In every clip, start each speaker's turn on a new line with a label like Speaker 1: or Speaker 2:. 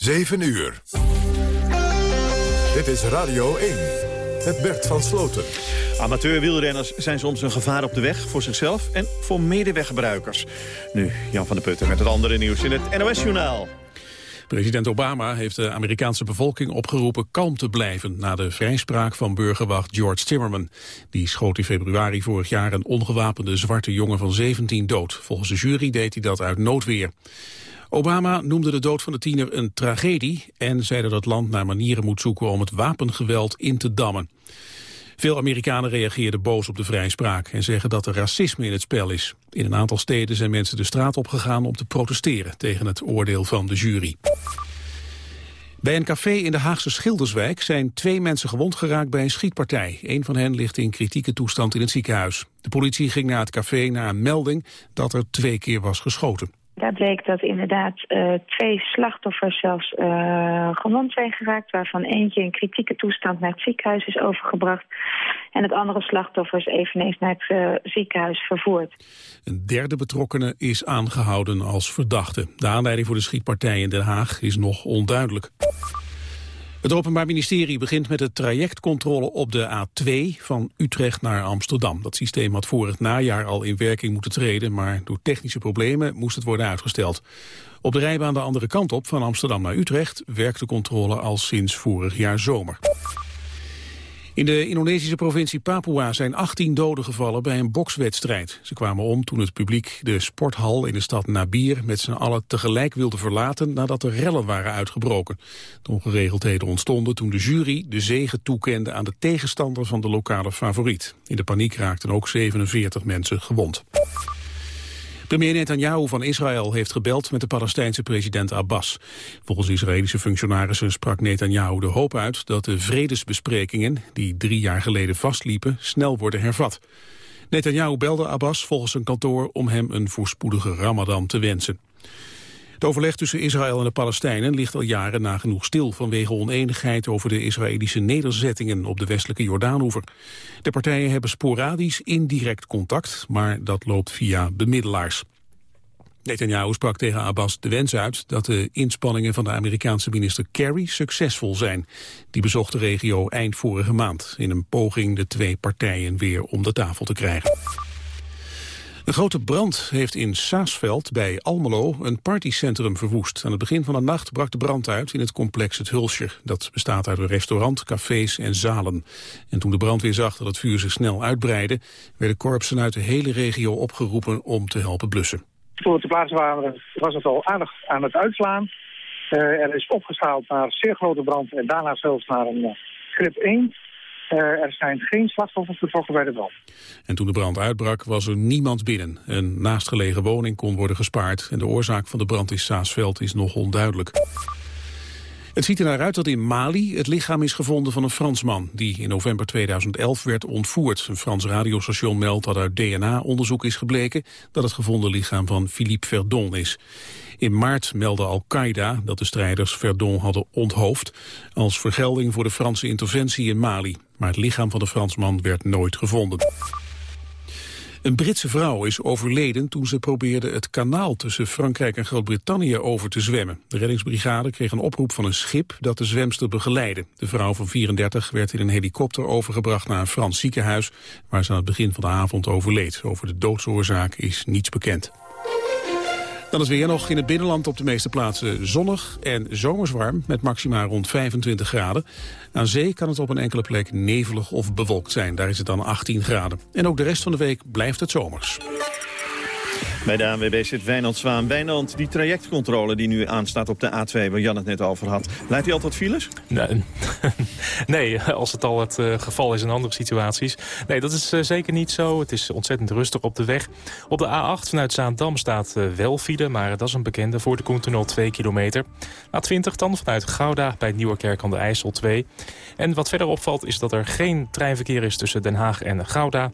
Speaker 1: 7 uur. Dit is Radio 1. Het Bert van Sloten.
Speaker 2: Amateur-wielrenners zijn soms een gevaar op de weg voor zichzelf en voor medeweggebruikers. Nu, Jan van der Putten met het andere nieuws in het NOS-journaal.
Speaker 3: President Obama heeft de Amerikaanse bevolking opgeroepen kalm te blijven na de vrijspraak van burgerwacht George Timmerman. Die schoot in februari vorig jaar een ongewapende zwarte jongen van 17 dood. Volgens de jury deed hij dat uit noodweer. Obama noemde de dood van de tiener een tragedie en zei dat het land naar manieren moet zoeken om het wapengeweld in te dammen. Veel Amerikanen reageerden boos op de vrijspraak en zeggen dat er racisme in het spel is. In een aantal steden zijn mensen de straat opgegaan om te protesteren tegen het oordeel van de jury. Bij een café in de Haagse Schilderswijk zijn twee mensen gewond geraakt bij een schietpartij. Een van hen ligt in kritieke toestand in het ziekenhuis. De politie ging naar het café na een melding dat er twee keer was geschoten.
Speaker 4: Daar bleek dat inderdaad uh, twee slachtoffers zelfs uh, gewond zijn geraakt... waarvan eentje in kritieke toestand naar het ziekenhuis is overgebracht... en het andere slachtoffer is eveneens naar het uh, ziekenhuis vervoerd.
Speaker 3: Een derde betrokkene is aangehouden als verdachte. De aanleiding voor de schietpartij in Den Haag is nog onduidelijk. Het Openbaar Ministerie begint met de trajectcontrole op de A2 van Utrecht naar Amsterdam. Dat systeem had vorig najaar al in werking moeten treden, maar door technische problemen moest het worden uitgesteld. Op de rijbaan de andere kant op van Amsterdam naar Utrecht werkt de controle al sinds vorig jaar zomer. In de Indonesische provincie Papua zijn 18 doden gevallen bij een bokswedstrijd. Ze kwamen om toen het publiek de sporthal in de stad Nabir met z'n allen tegelijk wilde verlaten nadat er rellen waren uitgebroken. De ongeregeldheden ontstonden toen de jury de zegen toekende aan de tegenstander van de lokale favoriet. In de paniek raakten ook 47 mensen gewond. Premier Netanyahu van Israël heeft gebeld met de Palestijnse president Abbas. Volgens Israëlische functionarissen sprak Netanyahu de hoop uit dat de vredesbesprekingen, die drie jaar geleden vastliepen, snel worden hervat. Netanyahu belde Abbas volgens zijn kantoor om hem een voorspoedige ramadan te wensen. Het overleg tussen Israël en de Palestijnen ligt al jaren nagenoeg stil vanwege oneenigheid over de Israëlische nederzettingen op de westelijke Jordaanoever. De partijen hebben sporadisch indirect contact, maar dat loopt via bemiddelaars. Netanyahu sprak tegen Abbas de wens uit dat de inspanningen van de Amerikaanse minister Kerry succesvol zijn. Die bezocht de regio eind vorige maand in een poging de twee partijen weer om de tafel te krijgen. Een grote brand heeft in Saasveld bij Almelo een partycentrum verwoest. Aan het begin van de nacht brak de brand uit in het complex Het Hulsje. Dat bestaat uit een restaurant, cafés en zalen. En toen de brandweer zag dat het vuur zich snel uitbreidde... werden korpsen uit de hele regio opgeroepen om te helpen blussen.
Speaker 5: Toen we te plaatsen waren was het al aardig aan het uitslaan. Uh, er is opgeschaald naar zeer grote brand en daarna zelfs naar een grip 1... Er zijn geen slachtoffers betrokken bij de brand.
Speaker 3: En toen de brand uitbrak was er niemand binnen. Een naastgelegen woning kon worden gespaard. En de oorzaak van de brand in Saasveld is nog onduidelijk. Het ziet er naar uit dat in Mali het lichaam is gevonden van een Fransman... die in november 2011 werd ontvoerd. Een Frans radiostation meldt dat uit DNA-onderzoek is gebleken... dat het gevonden lichaam van Philippe Verdon is. In maart meldde Al-Qaeda dat de strijders Verdon hadden onthoofd... als vergelding voor de Franse interventie in Mali. Maar het lichaam van de Fransman werd nooit gevonden. Een Britse vrouw is overleden toen ze probeerde het kanaal tussen Frankrijk en Groot-Brittannië over te zwemmen. De reddingsbrigade kreeg een oproep van een schip dat de zwemster begeleidde. De vrouw van 34 werd in een helikopter overgebracht naar een Frans ziekenhuis waar ze aan het begin van de avond overleed. Over de doodsoorzaak is niets bekend. Dan is weer nog in het binnenland op de meeste plaatsen zonnig en zomerswarm met maxima rond 25 graden. Aan zee kan het op een enkele plek nevelig of bewolkt zijn. Daar is het dan 18 graden. En ook de rest van de week blijft het zomers.
Speaker 2: Bij de ANWB zit Wijnand Zwaan. Wijnand, die trajectcontrole die nu aanstaat op de A2... waar Jan het net over had, leidt hij altijd files?
Speaker 6: Nee, nee als het al het uh, geval is in andere situaties. Nee, dat is uh, zeker niet zo. Het is ontzettend rustig op de weg. Op de A8 vanuit Zaandam staat uh, wel file... maar dat is een bekende voor de Koentunnel 2 kilometer. A20 dan vanuit Gouda bij Nieuwerkerk aan de IJssel 2. En wat verder opvalt is dat er geen treinverkeer is tussen Den Haag en Gouda...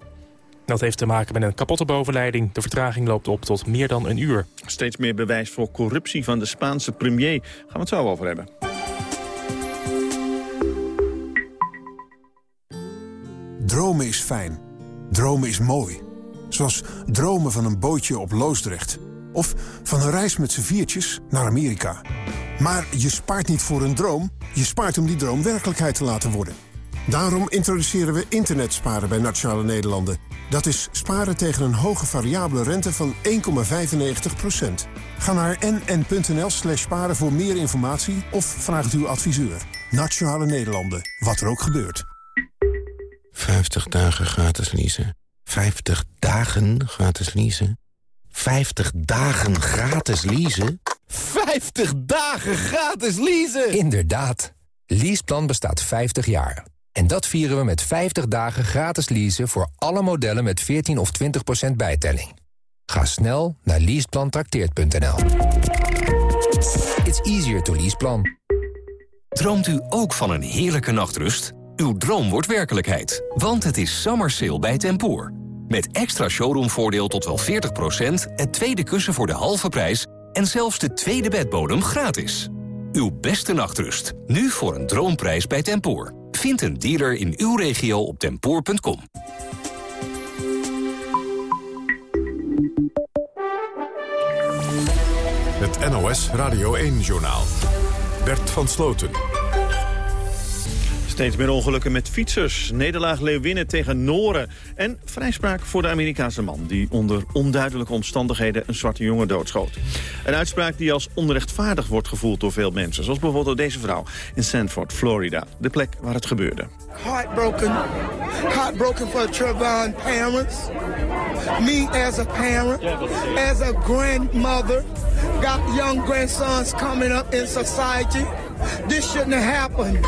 Speaker 6: Dat heeft te maken met een kapotte bovenleiding. De vertraging loopt op tot meer dan een uur.
Speaker 2: Steeds meer bewijs voor corruptie van de Spaanse premier. Gaan we het zo over hebben.
Speaker 7: Dromen is fijn. Dromen is mooi. Zoals dromen van een bootje op Loosdrecht. Of van een reis met z'n viertjes naar Amerika. Maar je spaart niet voor een droom, je spaart om die droom werkelijkheid te laten worden. Daarom introduceren we internetsparen bij Nationale Nederlanden. Dat is sparen tegen een hoge variabele rente van 1,95%. Ga naar nn.nl slash sparen voor meer informatie of vraag het uw adviseur. Nationale Nederlanden, wat er ook gebeurt.
Speaker 8: 50 dagen gratis leasen. 50 dagen gratis leasen. 50 dagen gratis leasen? 50 dagen gratis leasen!
Speaker 9: Inderdaad. Leaseplan bestaat 50 jaar. En dat vieren we met 50 dagen gratis leasen voor alle modellen met 14 of 20% bijtelling. Ga snel naar leaseplantrakteert.nl. It's easier to leaseplan.
Speaker 10: Droomt u ook van een heerlijke nachtrust? Uw droom wordt werkelijkheid, want het is summer sale bij Tempoor. Met extra showroomvoordeel tot wel 40%, het tweede kussen voor de halve prijs... en zelfs de tweede bedbodem gratis. Uw beste nachtrust, nu voor een droomprijs bij Tempoor. Vind een dealer in uw regio op tempoor.com.
Speaker 1: Het NOS Radio 1-journaal. Bert van Sloten.
Speaker 2: Steeds meer ongelukken met fietsers. Nederlaag Leeuwinnen tegen Noren. En vrijspraak voor de Amerikaanse man... die onder onduidelijke omstandigheden een zwarte jongen doodschoot. Een uitspraak die als onrechtvaardig wordt gevoeld door veel mensen. Zoals bijvoorbeeld deze vrouw in Sanford, Florida. De plek waar het gebeurde.
Speaker 11: Heartbroken. Heartbroken for Trevon parents. Me as a parent. As a grandmother. Got young grandsons coming up in society. This shouldn't have happened.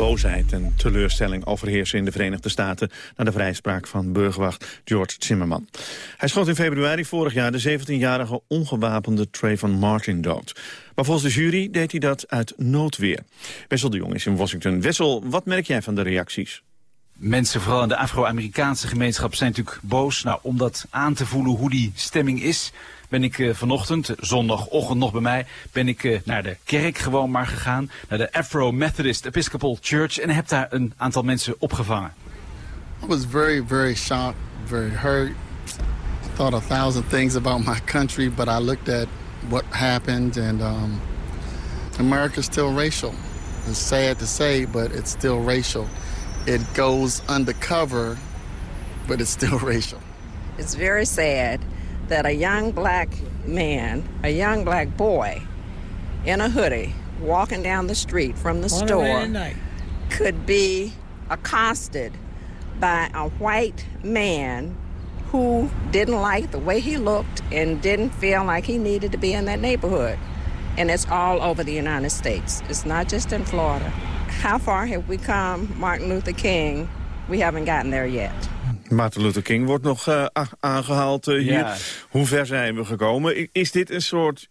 Speaker 2: Boosheid en teleurstelling overheersen in de Verenigde Staten... na de vrijspraak van burgerwacht George Zimmerman. Hij schoot in februari vorig jaar de 17-jarige ongewapende Trayvon Martin dood. Maar volgens de jury deed hij dat uit noodweer. Wessel de Jong is in Washington. Wessel, wat merk jij van de reacties?
Speaker 12: Mensen, vooral in de Afro-Amerikaanse gemeenschap, zijn natuurlijk boos. Nou, om dat aan te voelen hoe die stemming is ben ik uh, vanochtend, zondagochtend nog bij mij, ben ik uh, naar de kerk gewoon maar gegaan. Naar de Afro-Methodist Episcopal Church en heb daar een aantal mensen opgevangen.
Speaker 13: I was very, very shocked, very hurt. I thought a thousand things about my country, but I looked at what happened and um, America's still racial. It's sad to say, but it's still racial. It goes undercover, but it's still racial.
Speaker 14: It's very sad that a young black man, a young black boy in a hoodie walking down the street from the store could be accosted by a white man who didn't like the way he looked and didn't feel like he needed to be in that neighborhood. And it's all over the United States. It's not just in Florida. How far have we come, Martin Luther King? We haven't gotten there yet.
Speaker 2: Martin Luther King wordt nog uh, aangehaald uh, hier. Ja. Hoe ver zijn we gekomen? Is dit een soort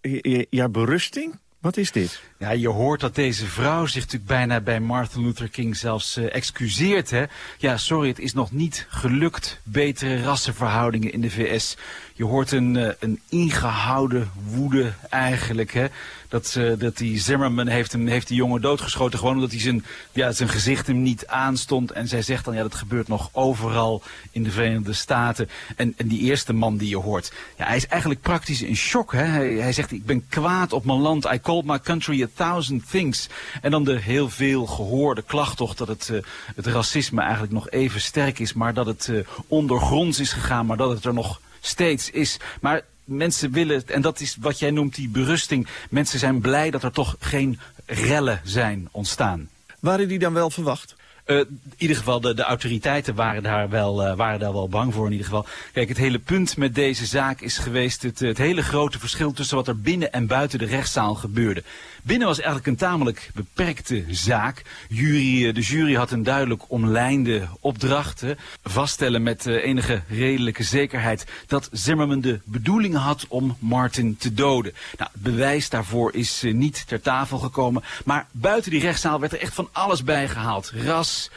Speaker 2: ja, berusting? Wat is dit?
Speaker 12: Ja, je hoort dat deze vrouw zich natuurlijk bijna bij Martin Luther King zelfs uh, excuseert. Hè? Ja, sorry, het is nog niet gelukt. Betere rassenverhoudingen in de VS. Je hoort een, uh, een ingehouden woede eigenlijk. Hè? Dat, uh, dat die Zimmerman heeft, hem, heeft die jongen doodgeschoten. Gewoon omdat hij zijn, ja, zijn gezicht hem niet aanstond. En zij zegt dan, ja, dat gebeurt nog overal in de Verenigde Staten. En, en die eerste man die je hoort, ja, hij is eigenlijk praktisch in shock. Hè? Hij, hij zegt, ik ben kwaad op mijn land. I called my country a thousand things. En dan de heel veel gehoorde klacht toch dat het, uh, het racisme eigenlijk nog even sterk is. Maar dat het uh, ondergronds is gegaan, maar dat het er nog steeds is. Maar mensen willen, en dat is wat jij noemt die berusting, mensen zijn blij dat er toch geen rellen zijn ontstaan.
Speaker 2: Waren die dan wel verwacht?
Speaker 12: Uh, in ieder geval, de, de autoriteiten waren daar, wel, uh, waren daar wel bang voor in ieder geval. Kijk, het hele punt met deze zaak is geweest het, het hele grote verschil tussen wat er binnen en buiten de rechtszaal gebeurde. Binnen was eigenlijk een tamelijk beperkte zaak. Jury, de jury had een duidelijk omlijnde opdracht. Vaststellen met uh, enige redelijke zekerheid dat Zimmerman de bedoeling had om Martin te doden. Nou, het bewijs daarvoor is uh, niet ter tafel gekomen. Maar buiten die rechtszaal werd er echt van alles bijgehaald. Ras,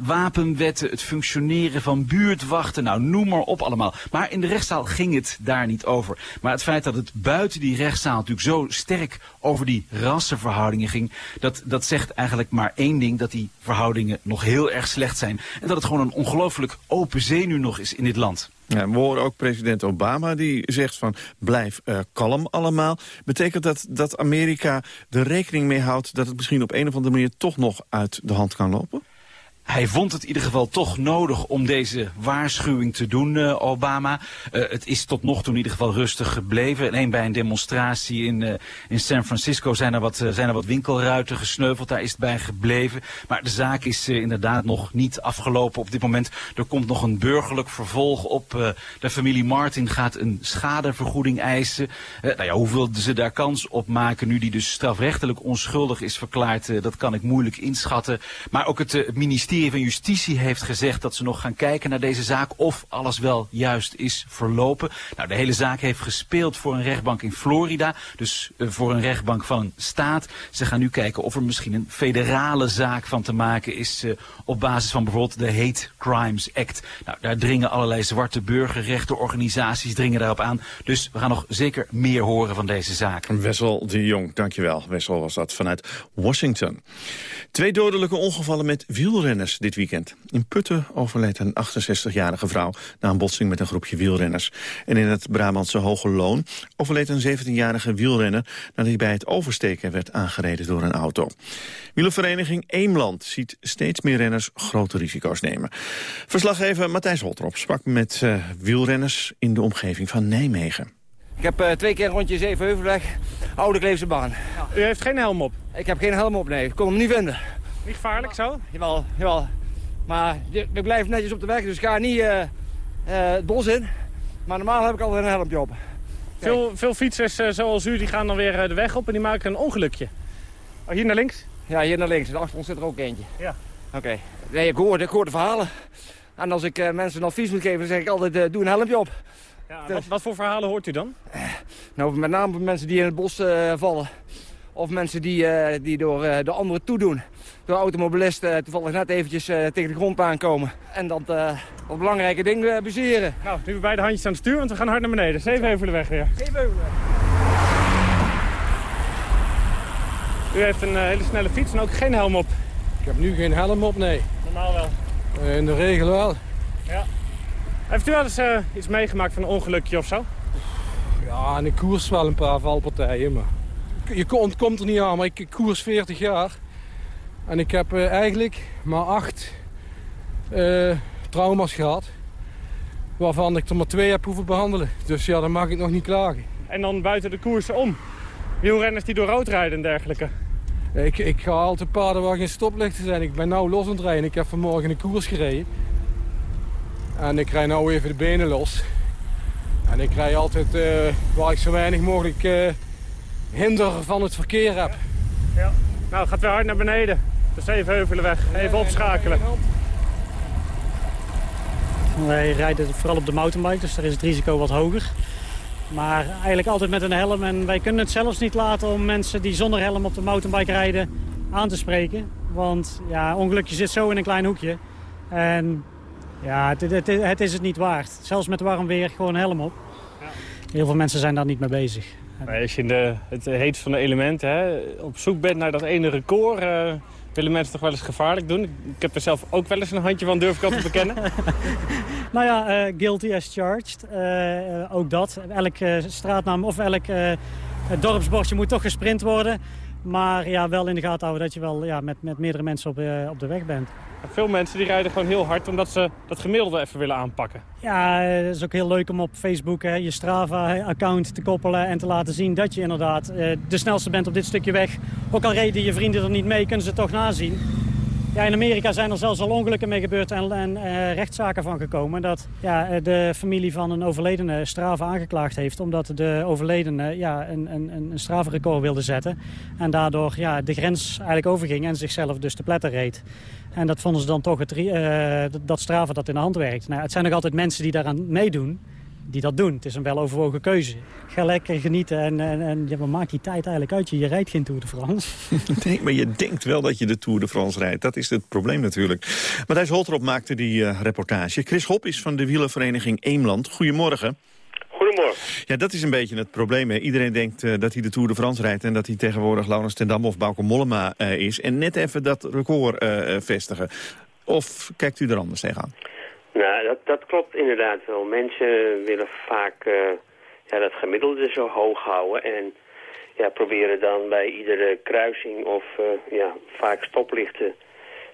Speaker 12: wapenwetten, het functioneren van buurtwachten. Nou, noem maar op allemaal. Maar in de rechtszaal ging het daar niet over. Maar het feit dat het buiten die rechtszaal natuurlijk zo sterk over die rassenverhoudingen ging, dat, dat zegt eigenlijk maar één ding, dat die verhoudingen nog heel erg slecht zijn. En dat het gewoon een ongelooflijk open zenuw nog is in dit land.
Speaker 2: Ja, we horen ook president Obama die zegt van blijf uh, kalm allemaal. Betekent dat dat Amerika er rekening mee houdt... dat het misschien op een of andere manier toch nog uit de hand kan lopen?
Speaker 12: Hij vond het in ieder geval toch nodig om deze waarschuwing te doen, uh, Obama. Uh, het is tot nog toe in ieder geval rustig gebleven. Alleen bij een demonstratie in, uh, in San Francisco zijn er, wat, zijn er wat winkelruiten gesneuveld. Daar is het bij gebleven. Maar de zaak is inderdaad nog niet afgelopen op dit moment. Er komt nog een burgerlijk vervolg op. de familie Martin gaat een schadevergoeding eisen. nou ja, hoeveel ze daar kans op maken nu die dus strafrechtelijk onschuldig is verklaard, dat kan ik moeilijk inschatten. Maar ook het ministerie ministerie van Justitie heeft gezegd dat ze nog gaan kijken naar deze zaak of alles wel juist is verlopen. Nou, de hele zaak heeft gespeeld voor een rechtbank in Florida, dus uh, voor een rechtbank van een staat. Ze gaan nu kijken of er misschien een federale zaak van te maken is uh, op basis van bijvoorbeeld de Hate Crimes Act. Nou, daar dringen allerlei zwarte burgerrechtenorganisaties dringen daarop aan. Dus we gaan nog zeker meer horen van deze zaak.
Speaker 2: Wessel de Jong, dankjewel. Wessel was dat vanuit Washington. Twee dodelijke ongevallen met wielrenners dit weekend. In Putten overleed een 68-jarige vrouw na een botsing met een groepje wielrenners. En in het Brabantse Hoge Loon overleed een 17-jarige wielrenner... nadat hij bij het oversteken werd aangereden door een auto. Wielervereniging Eemland ziet steeds meer renners grote risico's nemen. Verslaggever Matthijs Holtrop sprak met uh, wielrenners in de omgeving van Nijmegen.
Speaker 15: Ik heb uh, twee keer een rondje Zevenheuvelweg, Oude Kleefse baan.
Speaker 16: U heeft geen helm op?
Speaker 15: Ik heb geen helm op, nee. Ik kon hem niet vinden.
Speaker 16: Niet gevaarlijk zo?
Speaker 15: Jawel, jawel. Maar ik blijf netjes op de weg, dus ik ga niet uh, uh, het bos in. Maar normaal heb ik altijd een helmpje op.
Speaker 16: Veel, veel fietsers uh, zoals u die gaan dan weer de weg op en die maken een ongelukje. Oh, hier naar links?
Speaker 15: Ja, hier naar links. Achter ons zit er ook eentje.
Speaker 16: Ja.
Speaker 15: Oké. Okay. Nee, ik hoor, ik hoor de verhalen. En als ik mensen een advies moet geven, dan zeg ik altijd, doe een helmpje op.
Speaker 16: Ja, dus... wat, wat, voor verhalen hoort u dan?
Speaker 15: nou, met name mensen die in het bos vallen. Of mensen die, die door de anderen toedoen door automobilisten toevallig net eventjes uh, tegen de grond aankomen. En dat, uh, dat belangrijke ding uh, baseren.
Speaker 16: Nou, nu beide handjes aan het stuur, want we gaan hard naar beneden. Zevenheuvelenweg weer.
Speaker 15: Zevenheuvelenweg.
Speaker 16: U heeft een hele snelle fiets en ook geen helm op.
Speaker 17: Ik heb nu geen helm op, nee.
Speaker 16: Normaal wel?
Speaker 17: in de regel wel.
Speaker 16: Ja. Heeft u wel eens iets meegemaakt van een ongelukje of zo?
Speaker 17: Ja, in ik koers wel een paar valpartijen, maar... Je ontkomt er niet aan, maar ik koers 40 jaar. En ik heb uh, eigenlijk maar acht uh, trauma's gehad. Waarvan ik er maar twee heb hoeven behandelen. Dus ja, dan mag ik nog niet klagen.
Speaker 16: En dan buiten de koersen om? Wielrenners die door rood rijden en dergelijke?
Speaker 17: Ik, ik ga altijd paden waar geen stoplichten zijn. Ik ben nou los aan het rijden. Ik heb vanmorgen een koers gereden. En ik rij nou even de benen los. En ik rij altijd uh, waar ik zo weinig mogelijk uh, hinder van het verkeer heb.
Speaker 16: Ja. Nou, gaat weer hard naar beneden. De Zevenheuvelenweg. Even opschakelen. Wij rijden vooral op de mountainbike, dus daar is het risico wat hoger. Maar eigenlijk altijd met een helm. En wij kunnen het zelfs niet laten om mensen die zonder helm op de mountainbike rijden aan te spreken. Want ja, ongelukje zit zo in een klein hoekje. En ja, het, het, het is het niet waard. Zelfs met warm weer gewoon een helm op. Heel veel mensen zijn daar niet mee bezig. Maar als je in de, het heet van de elementen hè, op zoek bent naar dat ene record... Uh, willen mensen toch wel eens gevaarlijk doen? Ik heb er zelf ook wel eens een handje van, durf ik al te bekennen. nou ja, uh, guilty as charged. Uh, ook dat. Elk straatnaam of elk dorpsbordje moet toch gesprint worden. Maar ja, wel in de gaten houden dat je wel ja, met, met meerdere mensen op, op de weg bent. Veel mensen die rijden gewoon heel hard omdat ze dat gemiddelde even willen aanpakken. Ja, het is ook heel leuk om op Facebook hè, je Strava-account te koppelen en te laten zien dat je inderdaad uh, de snelste bent op dit stukje weg. Ook al reden je vrienden er niet mee, kunnen ze het toch nazien. Ja, in Amerika zijn er zelfs al ongelukken mee gebeurd en, en uh, rechtszaken van gekomen. Dat ja, de familie van een overledene Strava aangeklaagd heeft. Omdat de overledene ja, een, een, een Strava-record wilde zetten. En daardoor ja, de grens eigenlijk overging en zichzelf dus te pletter reed. En dat vonden ze dan toch het, uh, dat Strava dat in de hand werkt. Nou, het zijn nog altijd mensen die daaraan meedoen die dat doen. Het is een weloverwogen keuze. Ga lekker genieten en, en, en ja, die tijd eigenlijk uit? Je, je rijdt geen Tour de France.
Speaker 2: nee, maar je denkt wel dat je de Tour de France rijdt. Dat is het probleem natuurlijk. Matthijs Holtrop maakte die uh, reportage. Chris Hop is van de wielervereniging Eemland. Goedemorgen.
Speaker 18: Goedemorgen.
Speaker 2: Ja, dat is een beetje het probleem. Hè. Iedereen denkt uh, dat hij de Tour de France rijdt... en dat hij tegenwoordig Laurens ten Dam of Bauke Mollema uh, is... en net even dat record uh, vestigen. Of kijkt u er anders tegenaan?
Speaker 18: Nou, dat, dat klopt inderdaad wel. Mensen willen vaak uh, ja, dat gemiddelde zo hoog houden en ja, proberen dan bij iedere kruising of uh, ja, vaak stoplichten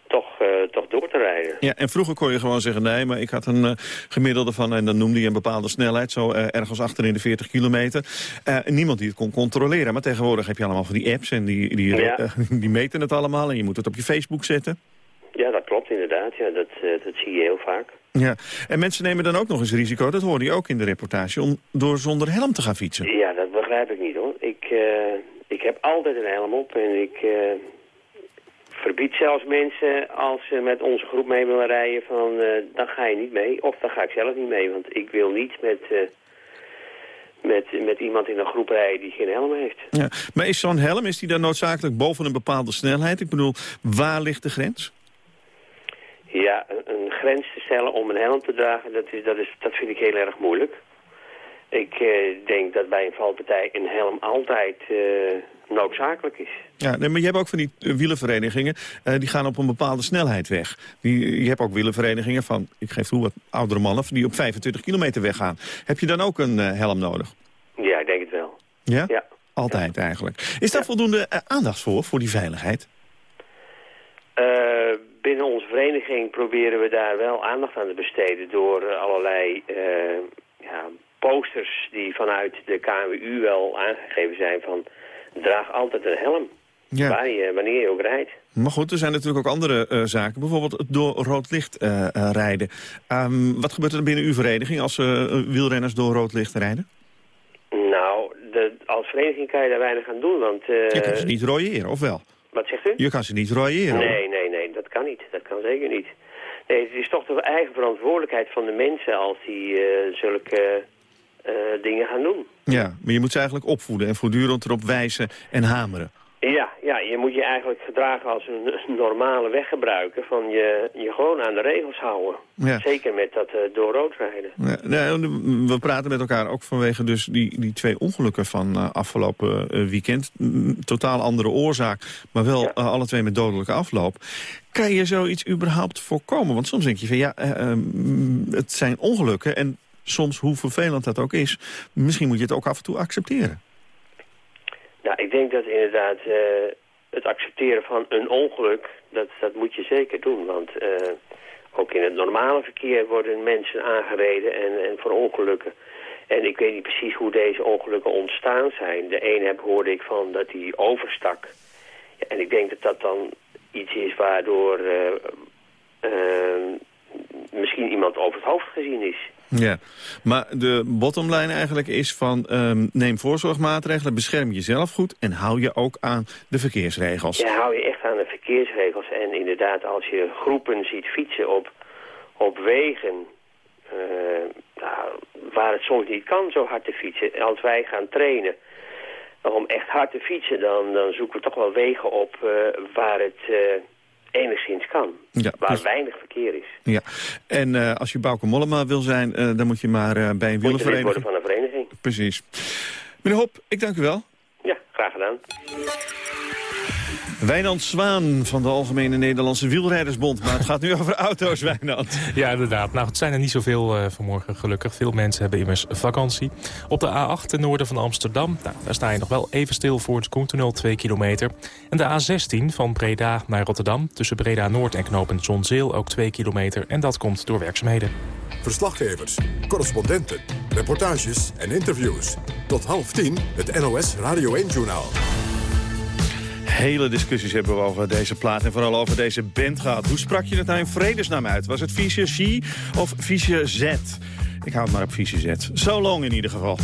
Speaker 18: toch, uh, toch door te rijden.
Speaker 2: Ja, en vroeger kon je gewoon zeggen, nee, maar ik had een uh, gemiddelde van... en dan noemde je een bepaalde snelheid, zo uh, ergens achter in de 40 kilometer. niemand die het kon controleren. Maar tegenwoordig heb je allemaal van die apps en die, die, ja. die meten het allemaal... en je moet het op je Facebook zetten.
Speaker 18: Klopt inderdaad. Ja, dat, dat zie je heel vaak.
Speaker 2: Ja, en mensen nemen dan ook nog eens risico, dat hoorde je ook in de reportage... om door zonder helm te gaan fietsen.
Speaker 18: Ja, dat begrijp ik niet hoor. Ik, ik heb altijd een helm op en ik verbiedt zelfs mensen als ze met onze groep mee willen rijden van uh, dan ga je niet mee of dan ga ik zelf niet mee. Want ik wil niet met, met, met iemand in een groep rijden die geen helm heeft.
Speaker 2: Ja, maar is zo'n helm, is die dan noodzakelijk boven een bepaalde snelheid? Ik bedoel, waar ligt de grens?
Speaker 18: Ja, een, een grens te stellen om een helm te dragen, dat, is, dat, is, dat vind ik heel erg moeilijk. Ik uh, denk dat bij een valpartij een helm altijd noodzakelijk is.
Speaker 2: Ja, nee, maar je hebt ook van die uh, wielenverenigingen, uh, die gaan op een bepaalde snelheid weg. Die, je hebt ook wielenverenigingen van, ik geef toe wat oudere mannen, die op 25 kilometer weggaan. Heb je dan ook een uh, helm nodig?
Speaker 18: Ja, ik denk het wel.
Speaker 2: Ja? Ja. Altijd ja. eigenlijk. Is daar ja. voldoende aandacht voor, voor die veiligheid?
Speaker 18: Binnen onze vereniging proberen we daar wel aandacht aan te besteden door allerlei ja, posters die vanuit de KWU wel aangegeven zijn van draag altijd een helm. Ja. Waar je, wanneer je ook rijdt.
Speaker 2: Maar goed, er zijn natuurlijk ook andere uh, zaken. Bijvoorbeeld het door rood licht uh, rijden. Um, wat gebeurt er binnen uw vereniging als wielrenners door rood licht rijden?
Speaker 18: Nou, de, als vereniging kan je daar weinig aan doen. Want,
Speaker 2: je kan ze niet royeren, of wel?
Speaker 18: Wat zegt u?
Speaker 2: Je kan ze niet royeren.
Speaker 18: Nee, nee, kan niet. Dat kan zeker niet. Nee, het is toch de eigen verantwoordelijkheid van de mensen als die zulke uh, dingen gaan doen.
Speaker 2: Ja, maar je moet ze eigenlijk opvoeden en voortdurend erop wijzen en hameren.
Speaker 18: Je moet je eigenlijk gedragen als een normale weggebruiker. Van je, je gewoon aan de regels houden. Ja. Zeker met dat uh, door rood rijden.
Speaker 2: Ja, we praten met elkaar ook vanwege dus die, die twee ongelukken van uh, afgelopen uh, weekend. Totaal andere oorzaak, maar wel ja. alle twee met dodelijke afloop. Kan je zoiets überhaupt voorkomen? Want soms denk je van ja, het zijn ongelukken en soms, hoe vervelend dat ook is... misschien moet je het ook af en toe accepteren.
Speaker 18: Nou, ik denk dat inderdaad uh, het accepteren van een ongeluk... dat, dat moet je zeker doen, want... Uh, ook in het normale verkeer worden mensen aangereden en, en voor ongelukken. En ik weet niet precies hoe deze ongelukken ontstaan zijn. De ene heb, hoorde ik van dat hij overstak. En ik denk dat dat dan iets is waardoor uh, uh, misschien iemand over het hoofd gezien is.
Speaker 2: Ja, maar de bottomline eigenlijk is van um, neem voorzorgmaatregelen, bescherm jezelf goed en hou je ook aan de verkeersregels.
Speaker 18: Ja, hou je echt aan de verkeersregels en inderdaad als je groepen ziet fietsen op, op wegen uh, nou, waar het soms niet kan zo hard te fietsen. Als wij gaan trainen om echt hard te fietsen, dan, dan zoeken we toch wel wegen op uh, waar het... Uh, enigszins kan. Ja, waar dus... weinig verkeer is.
Speaker 2: Ja, en uh, als je Bauke Mollema wil zijn, uh, dan moet je maar uh, bij een wielervereniging...
Speaker 18: worden van een vereniging.
Speaker 2: Precies. Meneer Hop, ik dank u wel.
Speaker 18: Ja, graag gedaan.
Speaker 2: Wijnand Zwaan van de Algemene Nederlandse Wielrijdersbond. Maar het gaat nu over auto's, Wijnand.
Speaker 6: Ja, inderdaad. Nou, het zijn er niet zoveel uh, vanmorgen, gelukkig. Veel mensen hebben immers vakantie. Op de A8 ten noorden van Amsterdam, nou, daar sta je nog wel even stil voor het Koentunnel, 2 kilometer. En de A16 van Breda naar Rotterdam, tussen Breda Noord en knooppunt Zonzeel, ook 2 kilometer. En dat komt door werkzaamheden.
Speaker 1: Verslaggevers, correspondenten, reportages en interviews. Tot half tien het NOS Radio 1-journaal
Speaker 2: hele discussies hebben we over deze plaat en vooral over deze band gehad. Hoe sprak je het nou in vredesnaam uit? Was het Fischer C of Fischer Z? Ik hou het maar op Fischer Z. So long in ieder geval.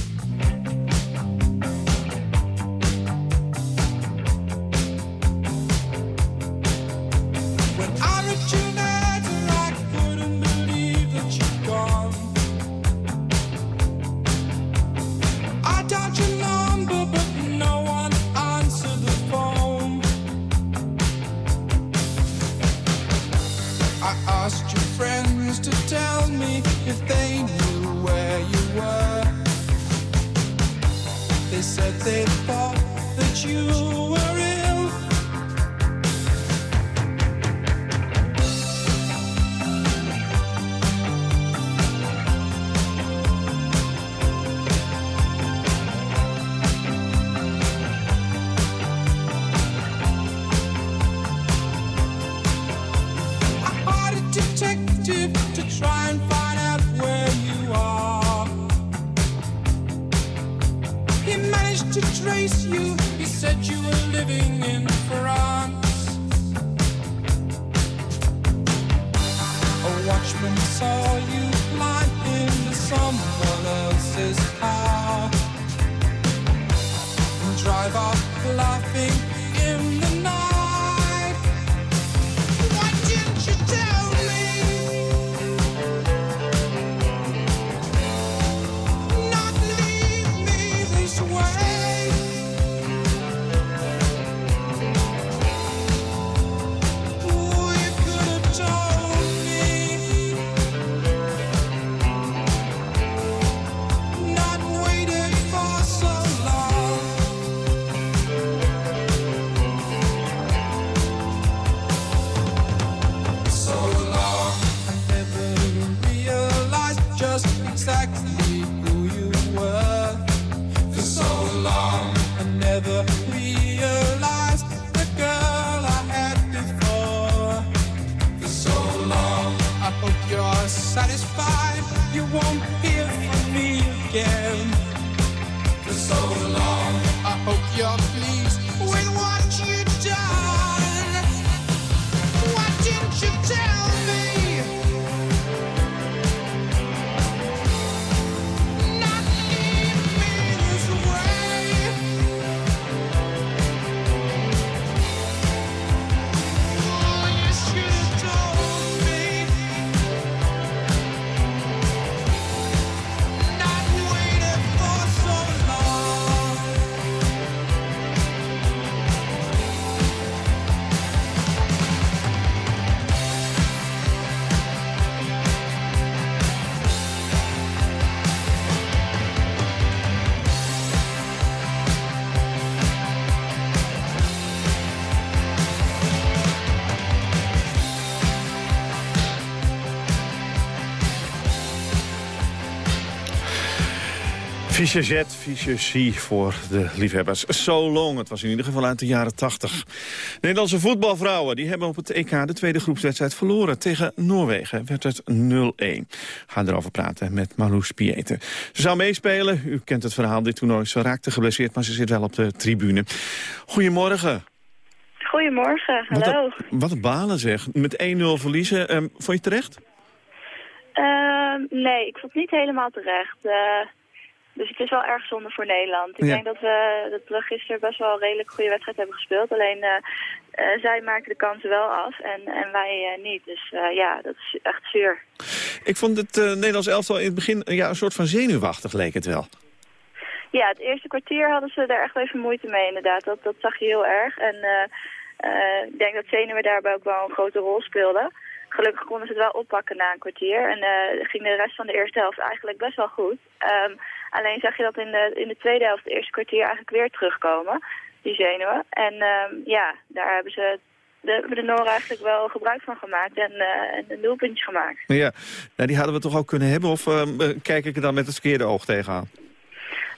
Speaker 2: Fischer Z, Fischer C voor de liefhebbers. So long, het was in ieder geval uit de jaren 80. Nederlandse voetbalvrouwen die hebben op het EK de tweede groepswedstrijd verloren. Tegen Noorwegen werd het 0-1. Gaan erover praten met Marloes Pieten. Ze zou meespelen, u kent het verhaal, dit toernooi. Ze raakte geblesseerd, maar ze zit wel op de tribune. Goedemorgen.
Speaker 19: Goedemorgen,
Speaker 2: Wat
Speaker 19: hallo.
Speaker 2: een, wat een balen zeg. Met 1-0 verliezen, Ehm, vond je terecht?
Speaker 19: Ehm, nee, ik vond het niet helemaal terecht. Eh, dus het is wel erg zonde voor Nederland. Ik
Speaker 2: Ja.
Speaker 19: denk dat we dat we gisteren best wel een redelijk goede wedstrijd hebben gespeeld. Alleen eh, eh, zij maken de kansen wel af en, en wij eh, niet. Dus ja, dat is echt zuur.
Speaker 2: Ik vond het Nederlands elftal in het begin ja, een soort van zenuwachtig leek het wel.
Speaker 19: Ja, het eerste kwartier hadden ze er echt wel even moeite mee inderdaad. Dat, dat zag je heel erg. En ik denk dat zenuwen daarbij ook wel een grote rol speelden. Gelukkig konden ze het wel oppakken na een kwartier. En ging de rest van de eerste helft eigenlijk best wel goed. Ehm, alleen zag je dat in de, in de tweede helft, het eerste kwartier, eigenlijk weer terugkomen. Die zenuwen. En ehm, ja, daar hebben ze de, Noren eigenlijk wel gebruik van gemaakt. En, eh, en een doelpuntje gemaakt.
Speaker 2: Ja, nou, die hadden we toch ook kunnen hebben? Of ehm, eh, kijk ik er dan met het verkeerde oog tegenaan?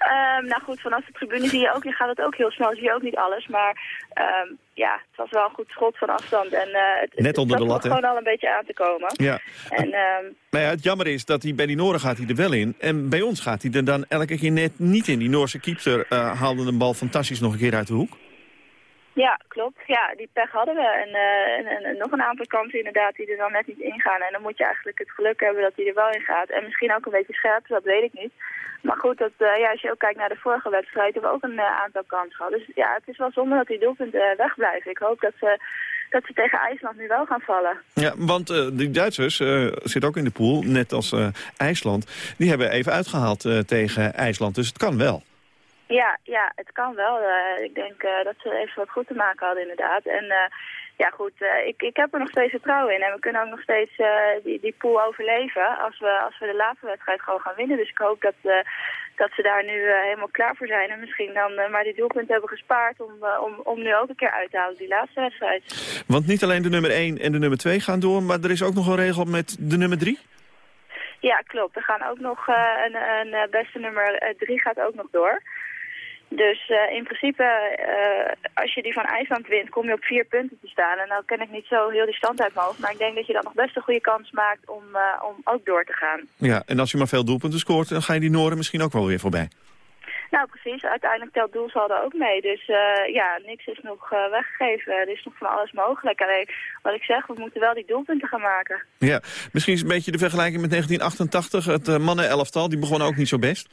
Speaker 19: Ehm, nou goed, vanaf de tribune zie je ook, je gaat het ook heel snel, zie je ook niet alles. Maar ehm, ja, het was wel een goed schot van afstand. En eh, het,
Speaker 2: Net
Speaker 19: het
Speaker 2: onder de
Speaker 19: zat
Speaker 2: lat,
Speaker 19: gewoon al een beetje aan te komen.
Speaker 2: Ja.
Speaker 19: En ehm,
Speaker 2: Nou ja, het jammer is dat hij bij die Noren gaat hij er wel in. En bij ons gaat hij er dan elke keer net niet in. Die Noorse keeper eh, haalde een bal fantastisch nog een keer uit de hoek.
Speaker 19: Ja, klopt. Ja, die pech hadden we. En, eh, en, en- nog een aantal kansen inderdaad die er dan net niet ingaan. En dan moet je eigenlijk het geluk hebben dat hij er wel in gaat. En misschien ook een beetje scherp, dat weet ik niet. Maar goed, dat, eh, ja, als je ook kijkt naar de vorige wedstrijd, hebben we ook een eh, aantal kansen gehad. Dus ja, het is wel zonde dat die doelpunten wegblijven. Ik hoop dat ze, dat ze tegen IJsland nu wel gaan vallen.
Speaker 2: Ja, want die Duitsers zitten ook in de pool, net als IJsland. Die hebben even uitgehaald tegen IJsland, dus het kan wel.
Speaker 19: Ja, ja, het kan wel. Uh, ik denk uh, dat ze even wat goed te maken hadden inderdaad. En uh, ja goed, ik, ik heb er nog steeds vertrouwen in. En we kunnen ook nog steeds die, die pool overleven als we, als we de laatste wedstrijd gewoon gaan winnen. Dus ik hoop dat, dat ze daar nu helemaal klaar voor zijn. En misschien dan maar die doelpunten hebben gespaard om, om, om nu ook een keer uit te houden, die laatste wedstrijd.
Speaker 2: Want niet alleen de nummer 1 en de nummer 2 gaan door, maar er is ook nog een regel met de nummer 3?
Speaker 19: Ja, klopt. Er gaan ook nog een, een beste nummer 3 gaat ook nog door. Dus uh, in principe, uh, als je die van IJsland wint, kom je op vier punten te staan. En dan ken ik niet zo heel die stand uit mijn hoofd. Maar ik denk dat je dan nog best een goede kans maakt om, uh, om ook door te gaan.
Speaker 2: Ja, en als je maar veel doelpunten scoort, dan ga je die Noren misschien ook wel weer voorbij.
Speaker 19: Nou, precies. Uiteindelijk telt doelsaldo ook mee. Dus eh, ja, niks is nog eh, weggegeven. Er is nog van alles mogelijk. Alleen, wat ik zeg, we moeten wel die doelpunten gaan maken.
Speaker 2: Ja, misschien is een beetje de vergelijking met 1988. Het mannenelftal, die begonnen ook niet zo best.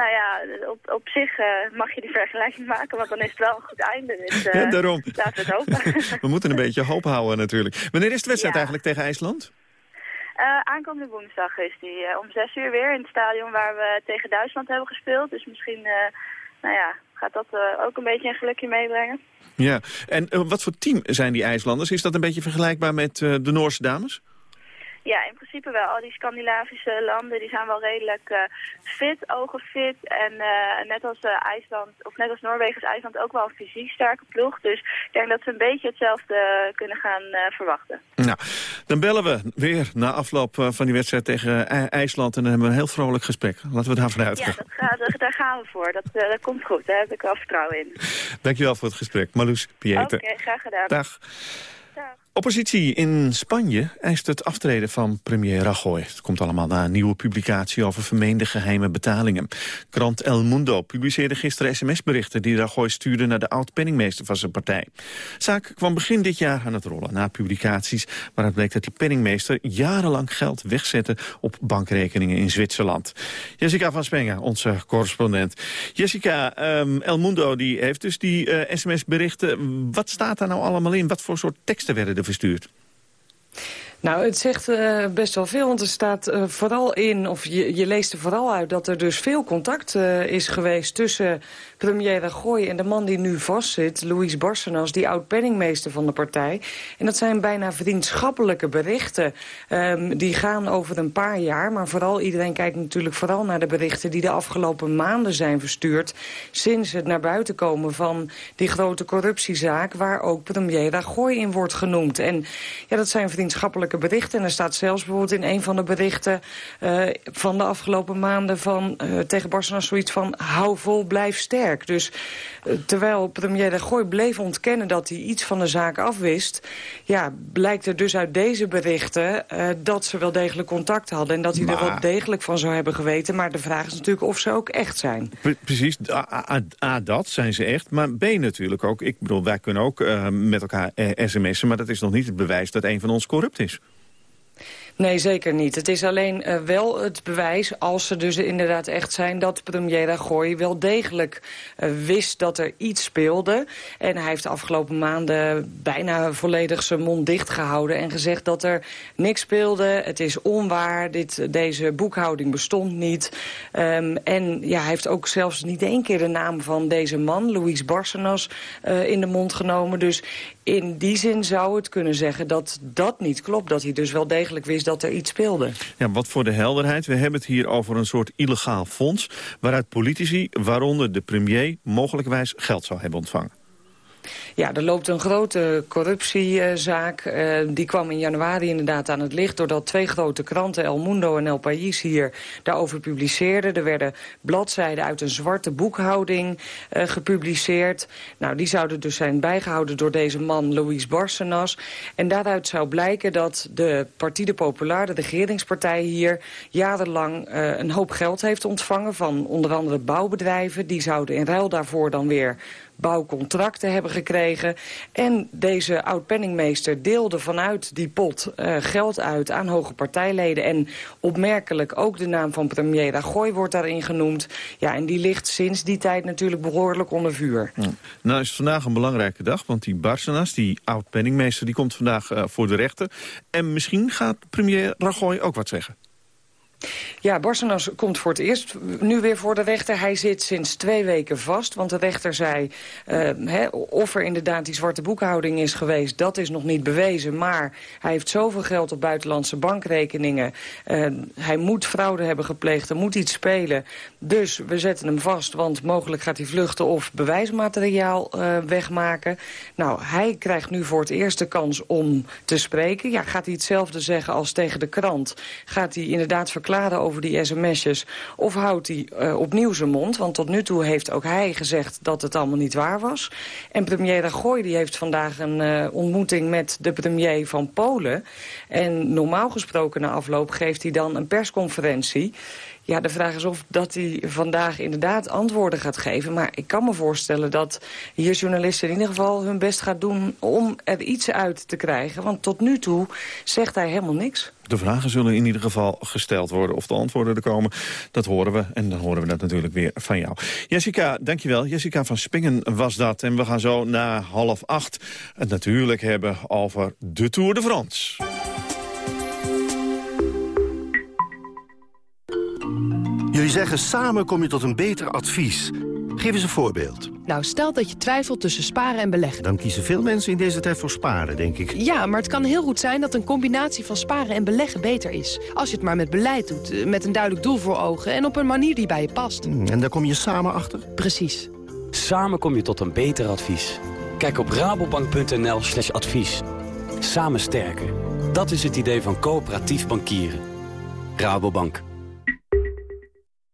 Speaker 19: Nou ja, op, op zich uh, mag je die vergelijking maken, want dan is het wel een goed einde. Dus uh,
Speaker 2: ja, daarom.
Speaker 19: laten we het hopen.
Speaker 2: we moeten een beetje hoop houden natuurlijk. Wanneer is de wedstrijd ja. eigenlijk tegen IJsland?
Speaker 19: Uh, aankomende woensdag is die om zes uur weer in het stadion waar we tegen Duitsland hebben gespeeld. Dus misschien nou ja, gaat dat ook een beetje een gelukje meebrengen.
Speaker 2: Ja, en wat voor team zijn die IJslanders? Is dat een beetje vergelijkbaar met de Noorse dames?
Speaker 19: Ja, in principe wel. Al die Scandinavische landen die zijn wel redelijk uh, fit, ogen fit. En uh, net als uh, IJsland, of net als Noorwegen is IJsland ook wel een fysiek sterke ploeg. Dus ik denk dat ze een beetje hetzelfde kunnen gaan verwachten.
Speaker 2: Nou, dan bellen we weer na afloop van die wedstrijd tegen IJsland. En dan hebben we een heel vrolijk gesprek. Laten we daarvan uitgaan.
Speaker 19: Ja, dat gaat, daar gaan we voor. Dat, dat komt goed. Daar heb ik wel vertrouwen in.
Speaker 2: Dankjewel voor het gesprek. Marloes Pieter.
Speaker 19: Oké, graag gedaan.
Speaker 2: Dag. Oppositie in Spanje eist het aftreden van premier Rajoy. Het komt allemaal na een nieuwe publicatie over vermeende geheime betalingen. Krant El Mundo publiceerde gisteren sms-berichten... die Rajoy stuurde naar de oud-penningmeester van zijn partij. zaak kwam begin dit jaar aan het rollen na publicaties... waaruit bleek dat die penningmeester jarenlang geld wegzette... op bankrekeningen in Zwitserland. Jessica van Spengen, onze correspondent. Jessica, um, El Mundo die heeft dus die uh, sms-berichten. Wat staat daar nou allemaal in? Wat voor soort teksten werden er verstuurd?
Speaker 20: Nou, het zegt uh, best wel veel, want er staat uh, vooral in, of je, je, leest er vooral uit... dat er dus veel contact uh, is geweest tussen premier Rajoy en de man die nu vastzit... Louis Barcenas, die oud-penningmeester van de partij. En dat zijn bijna vriendschappelijke berichten. Um, die gaan over een paar jaar, maar vooral iedereen kijkt natuurlijk vooral naar de berichten... die de afgelopen maanden zijn verstuurd... sinds het naar buiten komen van die grote corruptiezaak... waar ook premier Rajoy in wordt genoemd. En ja, dat zijn vriendschappelijke berichten. En er staat zelfs bijvoorbeeld in een van de berichten uh, van de afgelopen maanden van, uh, tegen Barcelona zoiets van hou vol, blijf sterk. Dus uh, terwijl premier de Gooi bleef ontkennen dat hij iets van de zaak afwist, ja, blijkt er dus uit deze berichten dat ze wel degelijk contact hadden en dat hij maar... er wel degelijk van zou hebben geweten. Maar de vraag is natuurlijk of ze ook echt zijn.
Speaker 2: Precies, A, A, A dat zijn ze echt, maar B natuurlijk ook. Ik bedoel, wij kunnen ook met elkaar sms'en, maar dat is nog niet het bewijs dat een van ons corrupt is.
Speaker 20: Nee, zeker niet. Het is alleen uh, wel het bewijs, als ze dus inderdaad echt zijn... dat premier Rajoy wel degelijk uh, wist dat er iets speelde. En hij heeft de afgelopen maanden bijna volledig zijn mond dicht gehouden... en gezegd dat er niks speelde, het is onwaar, dit, deze boekhouding bestond niet. Um, en ja, hij heeft ook zelfs niet één keer de naam van deze man, Luis Barcenas, uh, in de mond genomen. Dus in die zin zou het kunnen zeggen dat dat niet klopt. Dat hij dus wel degelijk wist dat er iets speelde.
Speaker 2: Ja, wat voor de helderheid. We hebben het hier over een soort illegaal fonds... waaruit politici, waaronder de premier, mogelijkwijs geld zou hebben ontvangen.
Speaker 20: Ja, er loopt een grote corruptiezaak. Uh, die kwam in januari inderdaad aan het licht... doordat twee grote kranten, El Mundo en El País hier, daarover publiceerden. Er werden bladzijden uit een zwarte boekhouding uh, gepubliceerd. Nou, die zouden dus zijn bijgehouden door deze man, Luis Barcenas. En daaruit zou blijken dat de Partide Popular, de regeringspartij hier... jarenlang uh, een hoop geld heeft ontvangen van onder andere bouwbedrijven. Die zouden in ruil daarvoor dan weer bouwcontracten hebben gekregen. En deze oud-penningmeester deelde vanuit die pot uh, geld uit aan hoge partijleden. En opmerkelijk ook de naam van premier Rajoy wordt daarin genoemd. Ja, en die ligt sinds die tijd natuurlijk behoorlijk onder vuur.
Speaker 2: Nou is vandaag een belangrijke dag, want die Barcenas, die oud-penningmeester... die komt vandaag uh, voor de rechter. En misschien gaat premier Rajoy ook wat zeggen.
Speaker 20: Ja, Barcenas komt voor het eerst nu weer voor de rechter. Hij zit sinds twee weken vast, want de rechter zei... Uh, of er inderdaad die zwarte boekhouding is geweest, dat is nog niet bewezen. Maar hij heeft zoveel geld op buitenlandse bankrekeningen. Uh, hij moet fraude hebben gepleegd, er moet iets spelen. Dus we zetten hem vast, want mogelijk gaat hij vluchten of bewijsmateriaal uh, wegmaken. Nou, hij krijgt nu voor het eerst de kans om te spreken. Ja, gaat hij hetzelfde zeggen als tegen de krant? Gaat hij inderdaad verklaren over die sms'jes... of houdt hij uh, opnieuw zijn mond? Want tot nu toe heeft ook hij gezegd dat het allemaal niet waar was. En premier Rajoy die heeft vandaag een uh, ontmoeting met de premier van Polen. En normaal gesproken na afloop geeft hij dan een persconferentie... Ja, de vraag is of dat hij vandaag inderdaad antwoorden gaat geven. Maar ik kan me voorstellen dat hier journalisten in ieder geval hun best gaan doen... om er iets uit te krijgen. Want tot nu toe zegt hij helemaal niks.
Speaker 2: De vragen zullen in ieder geval gesteld worden. Of de antwoorden er komen, dat horen we. En dan horen we dat natuurlijk weer van jou. Jessica, dankjewel. Jessica van Spingen was dat. En we gaan zo na half acht het natuurlijk hebben over de Tour de France.
Speaker 21: Jullie zeggen samen kom je tot een beter advies. Geef eens een voorbeeld.
Speaker 22: Nou, stel dat je twijfelt tussen sparen en beleggen.
Speaker 21: Dan kiezen veel mensen in deze tijd voor sparen, denk ik.
Speaker 22: Ja, maar het kan heel goed zijn dat een combinatie van sparen en beleggen beter is. Als je het maar met beleid doet, eh, met een duidelijk doel voor ogen... en op een manier die bij je past.
Speaker 21: Hmm, En daar kom je samen achter?
Speaker 22: Precies.
Speaker 23: Samen kom je tot een beter advies. Kijk op rabobank.nl slash advies. Samen sterker. Dat is het idee van coöperatief bankieren. Rabobank.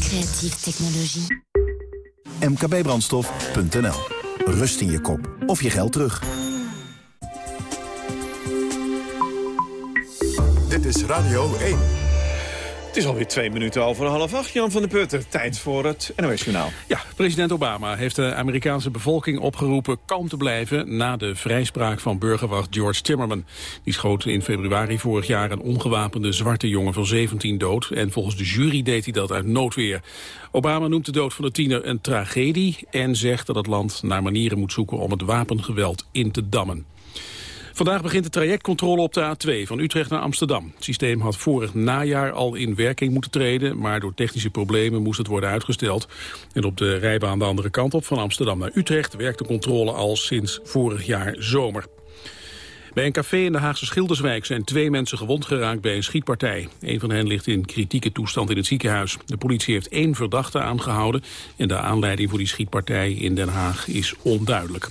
Speaker 24: Creatieve technologie.
Speaker 25: mkbbrandstof.nl Rust in je kop of je geld terug.
Speaker 1: Dit is Radio 1.
Speaker 2: Het is alweer twee minuten over half acht. Jan van der Putten, tijd voor het NOS-journaal.
Speaker 3: Ja, president Obama heeft de Amerikaanse bevolking opgeroepen kalm te blijven na de vrijspraak van burgerwacht George Timmerman. Die schoot in februari vorig jaar een ongewapende zwarte jongen van 17 dood en volgens de jury deed hij dat uit noodweer. Obama noemt de dood van de tiener een tragedie en zegt dat het land naar manieren moet zoeken om het wapengeweld in te dammen. Vandaag begint de trajectcontrole op de A2 van Utrecht naar Amsterdam. Het systeem had vorig najaar al in werking moeten treden... maar door technische problemen moest het worden uitgesteld. En op de rijbaan de andere kant op van Amsterdam naar Utrecht... werkt de controle al sinds vorig jaar zomer. Bij een café in de Haagse Schilderswijk zijn twee mensen gewond geraakt bij een schietpartij. Een van hen ligt in kritieke toestand in het ziekenhuis. De politie heeft één verdachte aangehouden en de aanleiding voor die schietpartij in Den Haag is onduidelijk.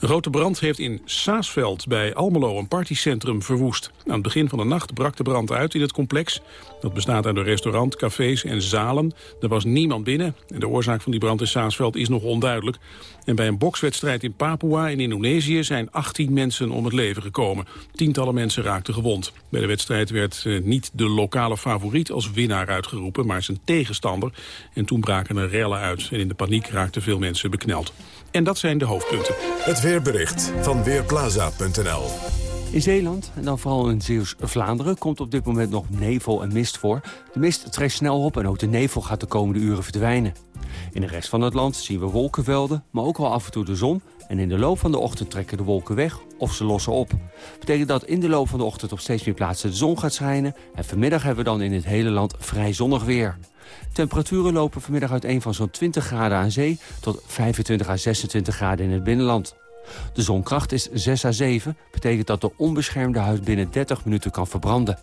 Speaker 3: Een grote brand heeft in Saasveld bij Almelo een partycentrum verwoest. Aan het begin van de nacht brak de brand uit in het complex. Dat bestaat uit een restaurant, cafés en zalen. Er was niemand binnen. En de oorzaak van die brand in Saasveld is nog onduidelijk. En bij een bokswedstrijd in Papua in Indonesië zijn 18 mensen om het leven gekomen. Tientallen mensen raakten gewond. Bij de wedstrijd werd eh, niet de lokale favoriet als winnaar uitgeroepen, maar zijn tegenstander. En toen braken er rellen uit en in de paniek raakten veel mensen bekneld. En dat zijn de hoofdpunten.
Speaker 1: Het weerbericht van Weerplaza.nl
Speaker 26: In Zeeland, en dan vooral in Zeeuws-Vlaanderen, komt op dit moment nog nevel en mist voor. De mist trekt snel op en ook de nevel gaat de komende uren verdwijnen. In de rest van het land zien we wolkenvelden, maar ook al af en toe de zon. En in de loop van de ochtend trekken de wolken weg of ze lossen op. betekent dat in de loop van de ochtend op steeds meer plaatsen de zon gaat schijnen. En vanmiddag hebben we dan in het hele land vrij zonnig weer. Temperaturen lopen vanmiddag uiteen van zo'n 20 graden aan zee... tot 25 à 26 graden in het binnenland. De zonkracht is 6 à 7, betekent dat de onbeschermde huid binnen 30 minuten kan verbranden.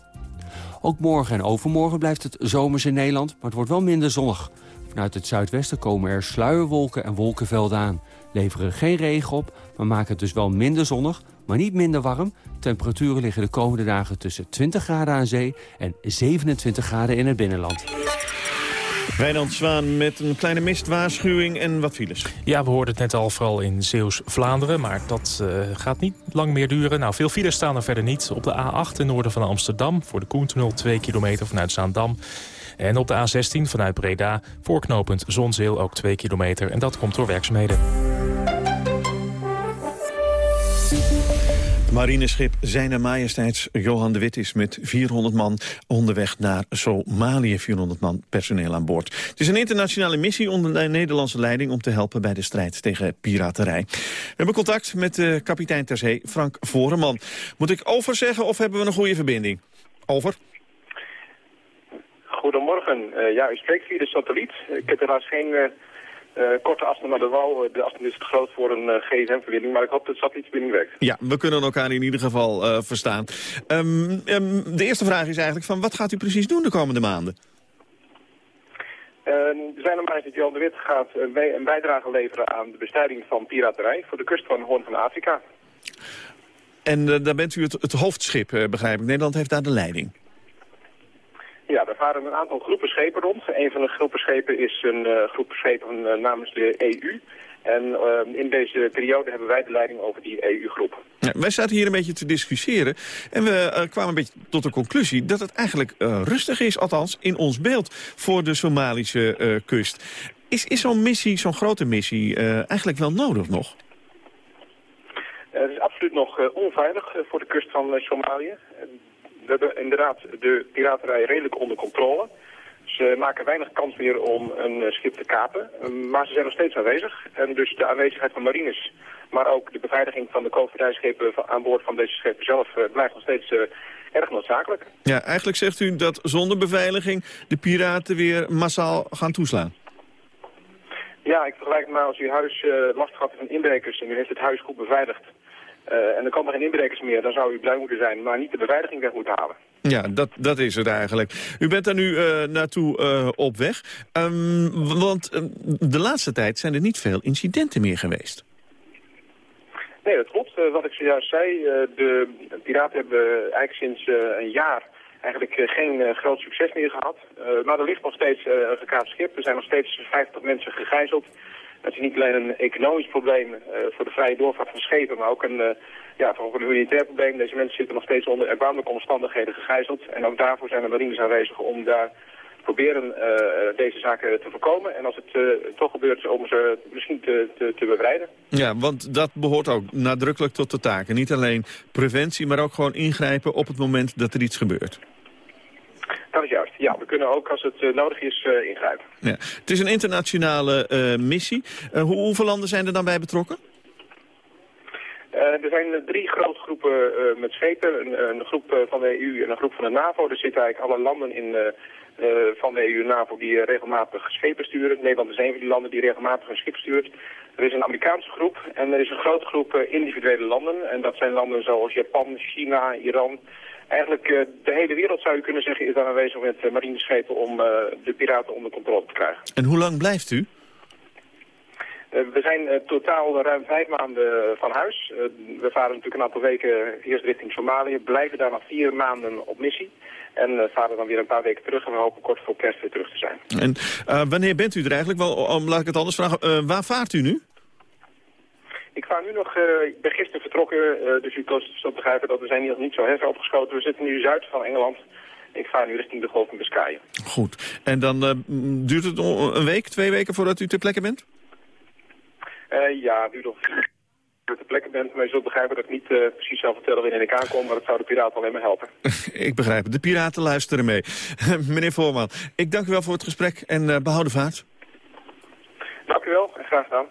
Speaker 26: Ook morgen en overmorgen blijft het zomers in Nederland, maar het wordt wel minder zonnig. Vanuit het zuidwesten komen er sluierwolken en wolkenvelden aan. Leveren geen regen op, maar maken het dus wel minder zonnig, maar niet minder warm. Temperaturen liggen de komende dagen tussen 20 graden aan zee en 27 graden in het binnenland.
Speaker 2: Wijnand Zwaan met een kleine mistwaarschuwing en wat files.
Speaker 6: Ja, we hoorden het net al, vooral in Zeeuws-Vlaanderen. Maar dat eh, gaat niet lang meer duren. Nou, veel files staan er verder niet. Op de A8 in noorden van Amsterdam... voor de Koentunnel 2 kilometer vanuit Zaandam. En op de A16 vanuit Breda, voorknopend Zonzeel ook 2 kilometer. En dat komt door werkzaamheden.
Speaker 2: Marineschip Zijne Majesteits Johan de Wit is met 400 man onderweg naar Somalië. 400 man personeel aan boord. Het is een internationale missie onder de Nederlandse leiding... om te helpen bij de strijd tegen piraterij. We hebben contact met de kapitein ter zee, Frank Voreman. Moet ik over zeggen of hebben we een goede verbinding? Over.
Speaker 27: Goedemorgen. Eh, ja, u spreekt via de satelliet. Ik heb helaas geen eh, eh, korte afstand naar de wal. De afstand is te groot voor een eh, gsm-verbinding, maar ik hoop dat de satellietverbinding werkt.
Speaker 2: Ja, we kunnen elkaar in ieder geval eh, verstaan. Ehm, ehm, de eerste vraag is eigenlijk van wat gaat u precies doen de komende maanden?
Speaker 27: Uh, zijn er dat Jan de Wit gaat een, bij- een bijdrage leveren aan de bestrijding van piraterij voor de kust van Hoorn van Afrika.
Speaker 2: En eh, daar bent u het, het hoofdschip, eh, begrijp ik. Nederland heeft daar de leiding.
Speaker 27: Ja, daar varen een aantal groepen schepen rond. Een van de groepen schepen is een eh, groep schepen eh, namens de EU. En eh, in deze periode hebben wij de leiding over die EU-groep.
Speaker 2: Ja, wij zaten hier een beetje te discussiëren en we kwamen een beetje tot de conclusie dat het eigenlijk rustig is, althans in ons beeld, voor de Somalische kust. Is, is zo'n missie, zo'n grote missie, eigenlijk wel nodig nog?
Speaker 27: Het is absoluut nog onveilig voor de kust van Somalië. We hebben inderdaad de piraterij redelijk onder controle. Ze maken weinig kans meer om een eh, schip te kapen, eh, maar ze zijn nog steeds aanwezig. En dus de aanwezigheid van marines, maar ook de beveiliging van de koopvaardijschepen aan boord van deze schepen zelf eh, blijft nog steeds erg noodzakelijk.
Speaker 2: Ja, eigenlijk zegt u dat zonder beveiliging de piraten weer massaal gaan toeslaan.
Speaker 27: Ja, ik vergelijk het maar als u huis last gehad van inbrekers en u heeft het huis goed beveiligd. Eh, en er komen geen inbrekers meer, dan zou u blij moeten zijn, maar niet de beveiliging weg moeten halen.
Speaker 2: Ja, dat, dat is het eigenlijk. U bent daar nu eh, naartoe eh, op weg. Ehm, want eh, de laatste tijd zijn er niet veel incidenten meer geweest.
Speaker 27: Nee, dat klopt. Wat ik zojuist zei, de piraten hebben eigenlijk sinds een jaar eigenlijk geen groot succes meer gehad. Eh, maar er ligt nog steeds een gekaapt schip. Er zijn nog steeds 50 mensen gegijzeld. Het is niet alleen een economisch probleem eh, voor de vrije doorvaart van schepen, maar ook een, eh, ja, ook een humanitair probleem. Deze mensen zitten nog steeds onder erbarmelijke omstandigheden gegijzeld. En ook daarvoor zijn de marines aanwezig om daar proberen eh, deze zaken te voorkomen. En als het toch gebeurt, om ze misschien te, te bevrijden.
Speaker 2: Ja, want dat behoort ook nadrukkelijk tot de taken. Niet alleen preventie, maar ook gewoon ingrijpen op het moment dat er iets gebeurt.
Speaker 27: Juist. Ja, we kunnen ook als het eh, nodig is eh, ingrijpen.
Speaker 2: Ja. Het is een internationale eh, missie. Hoe, hoeveel landen zijn er dan bij betrokken?
Speaker 27: Er zijn drie grote groepen met schepen. Een, een groep van de EU en een groep van de NAVO. Er zitten eigenlijk alle landen in van de EU en NAVO die regelmatig schepen sturen. Nederland is een van die landen die regelmatig een schip stuurt. Er is een Amerikaanse groep en er is een grote groep individuele landen. En dat zijn landen zoals Japan, China, Iran. Eigenlijk eh, de hele wereld zou je kunnen zeggen is daar aanwezig met uh, marineschepen om eh, de piraten onder controle te krijgen.
Speaker 2: En hoe lang blijft u?
Speaker 27: Eh, we zijn eh, totaal ruim vijf maanden van huis. Eh, we varen natuurlijk een aantal weken eerst richting Somalië, blijven daar nog vier maanden op missie. En eh, varen dan weer een paar weken terug en we hopen kort voor kerst weer terug te zijn.
Speaker 2: En eh, wanneer bent u er eigenlijk? Wel, om, laat ik het anders vragen. Eh, waar vaart u nu?
Speaker 27: Ik vaar nu nog, eh, ik ben gisteren vertrokken, eh, dus u kunt zo begrijpen dat we zijn hier nog niet zo heftig opgeschoten. We zitten nu zuid van Engeland. Ik vaar nu richting de Golf van Biscayen.
Speaker 2: Goed. En dan eh, duurt het een week, twee weken voordat u ter plekke bent?
Speaker 27: Ja, het duurt nog dat de plekken bent, maar je zult begrijpen dat ik niet precies zal vertellen wanneer ik aankom, maar dat zou de piraten alleen maar helpen.
Speaker 2: ik begrijp het. De piraten luisteren mee. Meneer Voorman, ik dank u wel voor het gesprek en eh behouden vaart.
Speaker 27: Dank u wel en graag gedaan.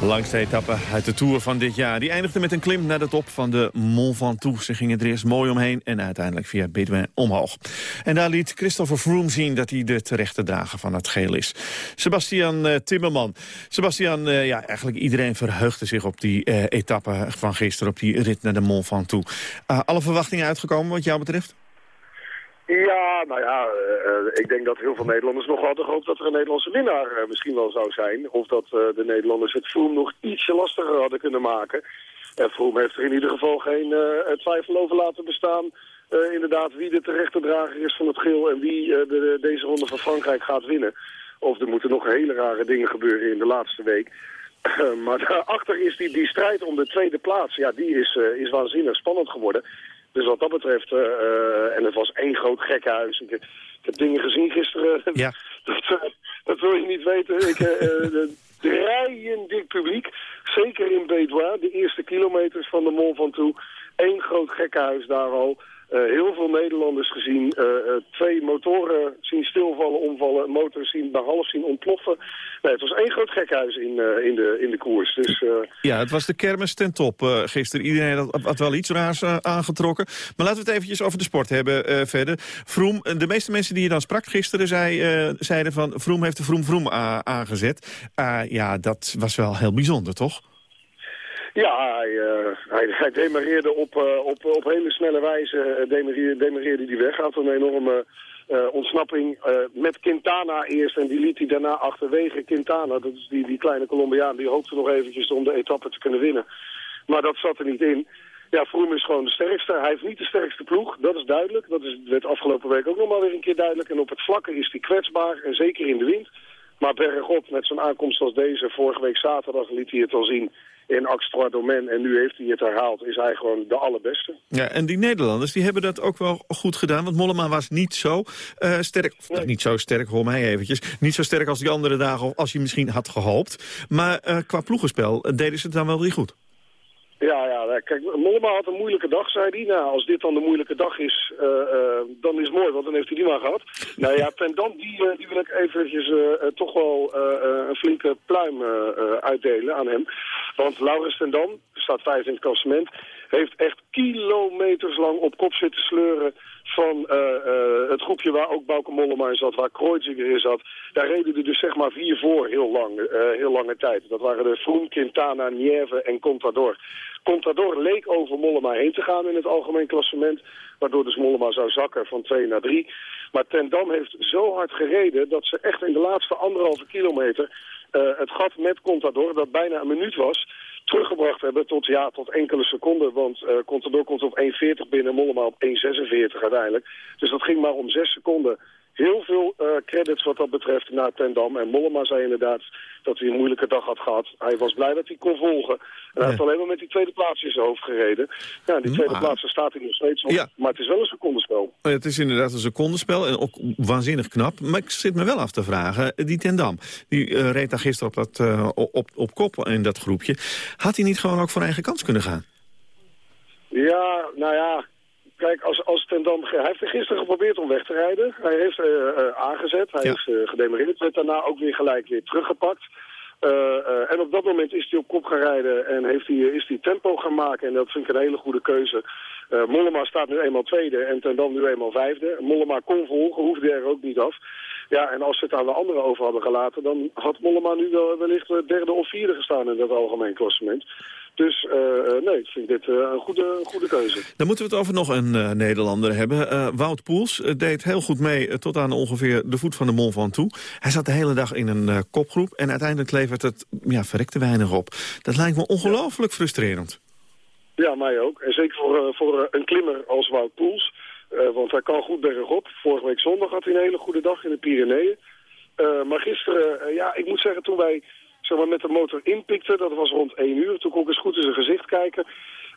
Speaker 2: Langste etappe uit de Tour van dit jaar. Die eindigde met een klim naar de top van de Mont Ventoux. Ze gingen er eerst mooi omheen en uiteindelijk via Bedouin omhoog. En daar liet Christopher Froome zien dat hij de terechte drager van het geel is. Sebastian eh, Timmerman. Sebastian, eh, ja, eigenlijk iedereen verheugde zich op die eh, etappe van gisteren, op die rit naar de Mont Ventoux. Alle verwachtingen uitgekomen wat jou betreft?
Speaker 28: Ja, nou ja, uh, ik denk dat heel veel Nederlanders nog hadden gehoopt dat er een Nederlandse winnaar uh, misschien wel zou zijn. Of dat de Nederlanders het Vroom nog ietsje lastiger hadden kunnen maken. En Vroom heeft er in ieder geval geen twijfel over laten bestaan. inderdaad, wie de terechte drager is van het geel en wie de, deze ronde van Frankrijk gaat winnen. Of er moeten nog hele rare dingen gebeuren in de laatste week. maar daarachter is die, die strijd om de tweede plaats, ja, die is, is waanzinnig spannend geworden. Dus wat dat betreft, uh, uh, en het was één groot gekkenhuis. Ik, ik, heb dingen gezien gisteren.
Speaker 2: Ja.
Speaker 28: dat, uh, dat wil je niet weten. Ik, rijen dik publiek. Zeker in Bédoin, de eerste kilometers van de Mont Ventoux. Eén groot gekkenhuis daar al. Eh, heel veel Nederlanders gezien. Eh, eh, twee motoren zien stilvallen, omvallen. Een motor zien half zien ontploffen. Nee, het was één groot gekhuis in, in, de, in de koers. Dus,
Speaker 2: Ja, het was de kermis ten top gisteren. Iedereen had, had, wel iets raars aangetrokken. Maar laten we het eventjes over de sport hebben verder. Vroom, de meeste mensen die je dan sprak gisteren zei, zeiden van... Vroom heeft de Vroom Vroom aangezet. ja, dat was wel heel bijzonder, toch?
Speaker 28: Ja, hij, uh, hij, hij demareerde op, uh, op, op hele snelle wijze, uh, demareerde, demareerde hij weg. Had een enorme ontsnapping met Quintana eerst en die liet hij daarna achterwege. Quintana, dat is die, die kleine Colombiaan, die hoopte nog eventjes om de etappe te kunnen winnen. Maar dat zat er niet in. Ja, Vroom is gewoon de sterkste. Hij heeft niet de sterkste ploeg, dat is duidelijk. Dat is, werd afgelopen week ook nog maar weer een keer duidelijk. En op het vlakke is hij kwetsbaar, en zeker in de wind. Maar bergop, met zo'n aankomst als deze, vorige week zaterdag liet hij het al zien in Axtra Domaine. En nu heeft hij het herhaald. Is hij gewoon de allerbeste.
Speaker 2: Ja, en die Nederlanders die hebben dat ook wel goed gedaan. Want Mollema was niet zo uh, sterk. Of, nee. Niet zo sterk, hoor mij eventjes. Niet zo sterk als die andere dagen. Of als je misschien had gehoopt. Maar uh, qua ploegenspel deden ze het dan wel weer goed.
Speaker 28: Ja, ja, kijk, Mollema had een moeilijke dag, zei hij. Nou, als dit dan de moeilijke dag is, uh, uh, dan is het mooi, want dan heeft hij die maar gehad. nou ja, ten dan, die, uh, die wil ik eventjes toch wel een flinke pluim uitdelen aan hem. Want Laurens ten Dam, staat vijf in het klassement, heeft echt kilometers lang op kop zitten sleuren van het groepje waar ook Bauke Mollema in zat, waar Kreuziger in zat. Daar reden er dus zeg maar vier voor heel, lang, heel lange tijd. Dat waren de Froome, Quintana, Nieve en Contador. Contador leek over Mollema heen te gaan in het algemeen klassement. Waardoor dus Mollema zou zakken van 2 naar 3. Maar Ten Dam heeft zo hard gereden dat ze echt in de laatste anderhalve kilometer... Uh, het gat met Contador, dat bijna een minuut was... teruggebracht hebben tot, ja, tot enkele seconden. Want uh, Contador komt op 1.40 binnen, Mollema op 1.46 uiteindelijk. Dus dat ging maar om 6 seconden heel veel uh, credits wat dat betreft naar Ten Dam. En Mollema zei inderdaad dat hij een moeilijke dag had gehad. Hij was blij dat hij kon volgen. En hij ja. heeft alleen maar met die tweede plaats in zijn hoofd gereden. Ja, die tweede maar... plaats daar staat hij nog steeds op. Ja. Maar het is wel een secondenspel.
Speaker 2: Het is inderdaad een secondenspel en ook waanzinnig knap. Maar ik zit me wel af te vragen, die Ten Dam, die uh, reed daar gisteren op, dat, uh, op, op kop in dat groepje. Had hij niet gewoon ook voor eigen kans kunnen gaan?
Speaker 28: Ja, nou ja, Kijk, als, als Ten Dam... Hij heeft er gisteren geprobeerd om weg te rijden. Hij heeft uh, uh, aangezet, hij ja. is uh, gedemereerd. Werd daarna ook weer gelijk weer teruggepakt. en op dat moment is hij op kop gaan rijden en heeft hij, is hij tempo gaan maken. En dat vind ik een hele goede keuze. Mollema staat nu eenmaal tweede en Ten Dam nu eenmaal vijfde. Mollema kon volgen, hoefde er ook niet af. Ja, en als ze het aan de anderen over hadden gelaten... dan had Mollema nu wel wellicht derde of vierde gestaan in dat algemeen klassement. Dus uh, nee, ik vind dit uh, een, goede, een goede keuze.
Speaker 2: Dan moeten we het over nog een Nederlander hebben. Wout Poels deed heel goed mee tot aan ongeveer de voet van de Mont Ventoux. Hij zat de hele dag in een kopgroep en uiteindelijk levert het ja, verrekte weinig op. Dat lijkt me ongelooflijk ja. frustrerend.
Speaker 28: Ja, mij ook. En zeker voor, voor een klimmer als Wout Poels. want hij kan goed bergop. Vorige week zondag had hij een hele goede dag in de Pyreneeën. maar gisteren, ja, ik moet zeggen, toen wij zeg maar, met de motor inpikte. Dat was rond 1 uur. Toen kon ik eens goed in zijn gezicht kijken.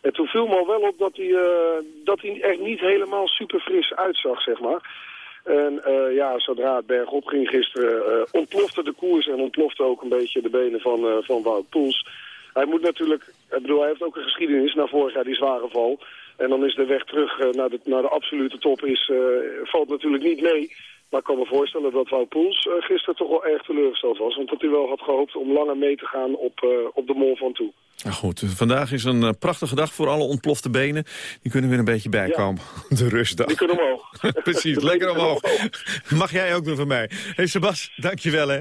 Speaker 28: En toen viel me al wel op dat hij, uh, dat hij er niet helemaal super fris uitzag, zeg maar. En uh, ja, zodra het bergop ging gisteren, uh, ontplofte de koers en ontplofte ook een beetje de benen van, van Wout Poels. Hij moet natuurlijk, ik bedoel, hij heeft ook een geschiedenis na vorig jaar die zware val. En dan is de weg terug naar, de, naar de absolute top, is, valt natuurlijk niet mee. Maar ik kan me voorstellen dat Wout Poels uh, gisteren toch wel erg teleurgesteld was. Want dat hij wel had gehoopt om langer mee te gaan op, uh, op de mol van toe.
Speaker 2: Nou goed, vandaag is een uh, prachtige dag voor alle ontplofte benen. Die kunnen weer een beetje bijkomen. Ja. De rustdag.
Speaker 28: Die kunnen omhoog.
Speaker 2: Precies, lekker omhoog. Mag jij ook doen van mij. hey Sebas, dankjewel hè.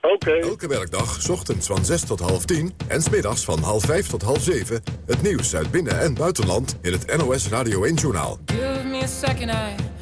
Speaker 28: Oké. Okay.
Speaker 1: Elke werkdag, ochtends van 6 tot half 10 en smiddags van half 5 tot half 7... het nieuws uit binnen- en buitenland in het NOS Radio 1-journaal.
Speaker 29: Give me a second eye.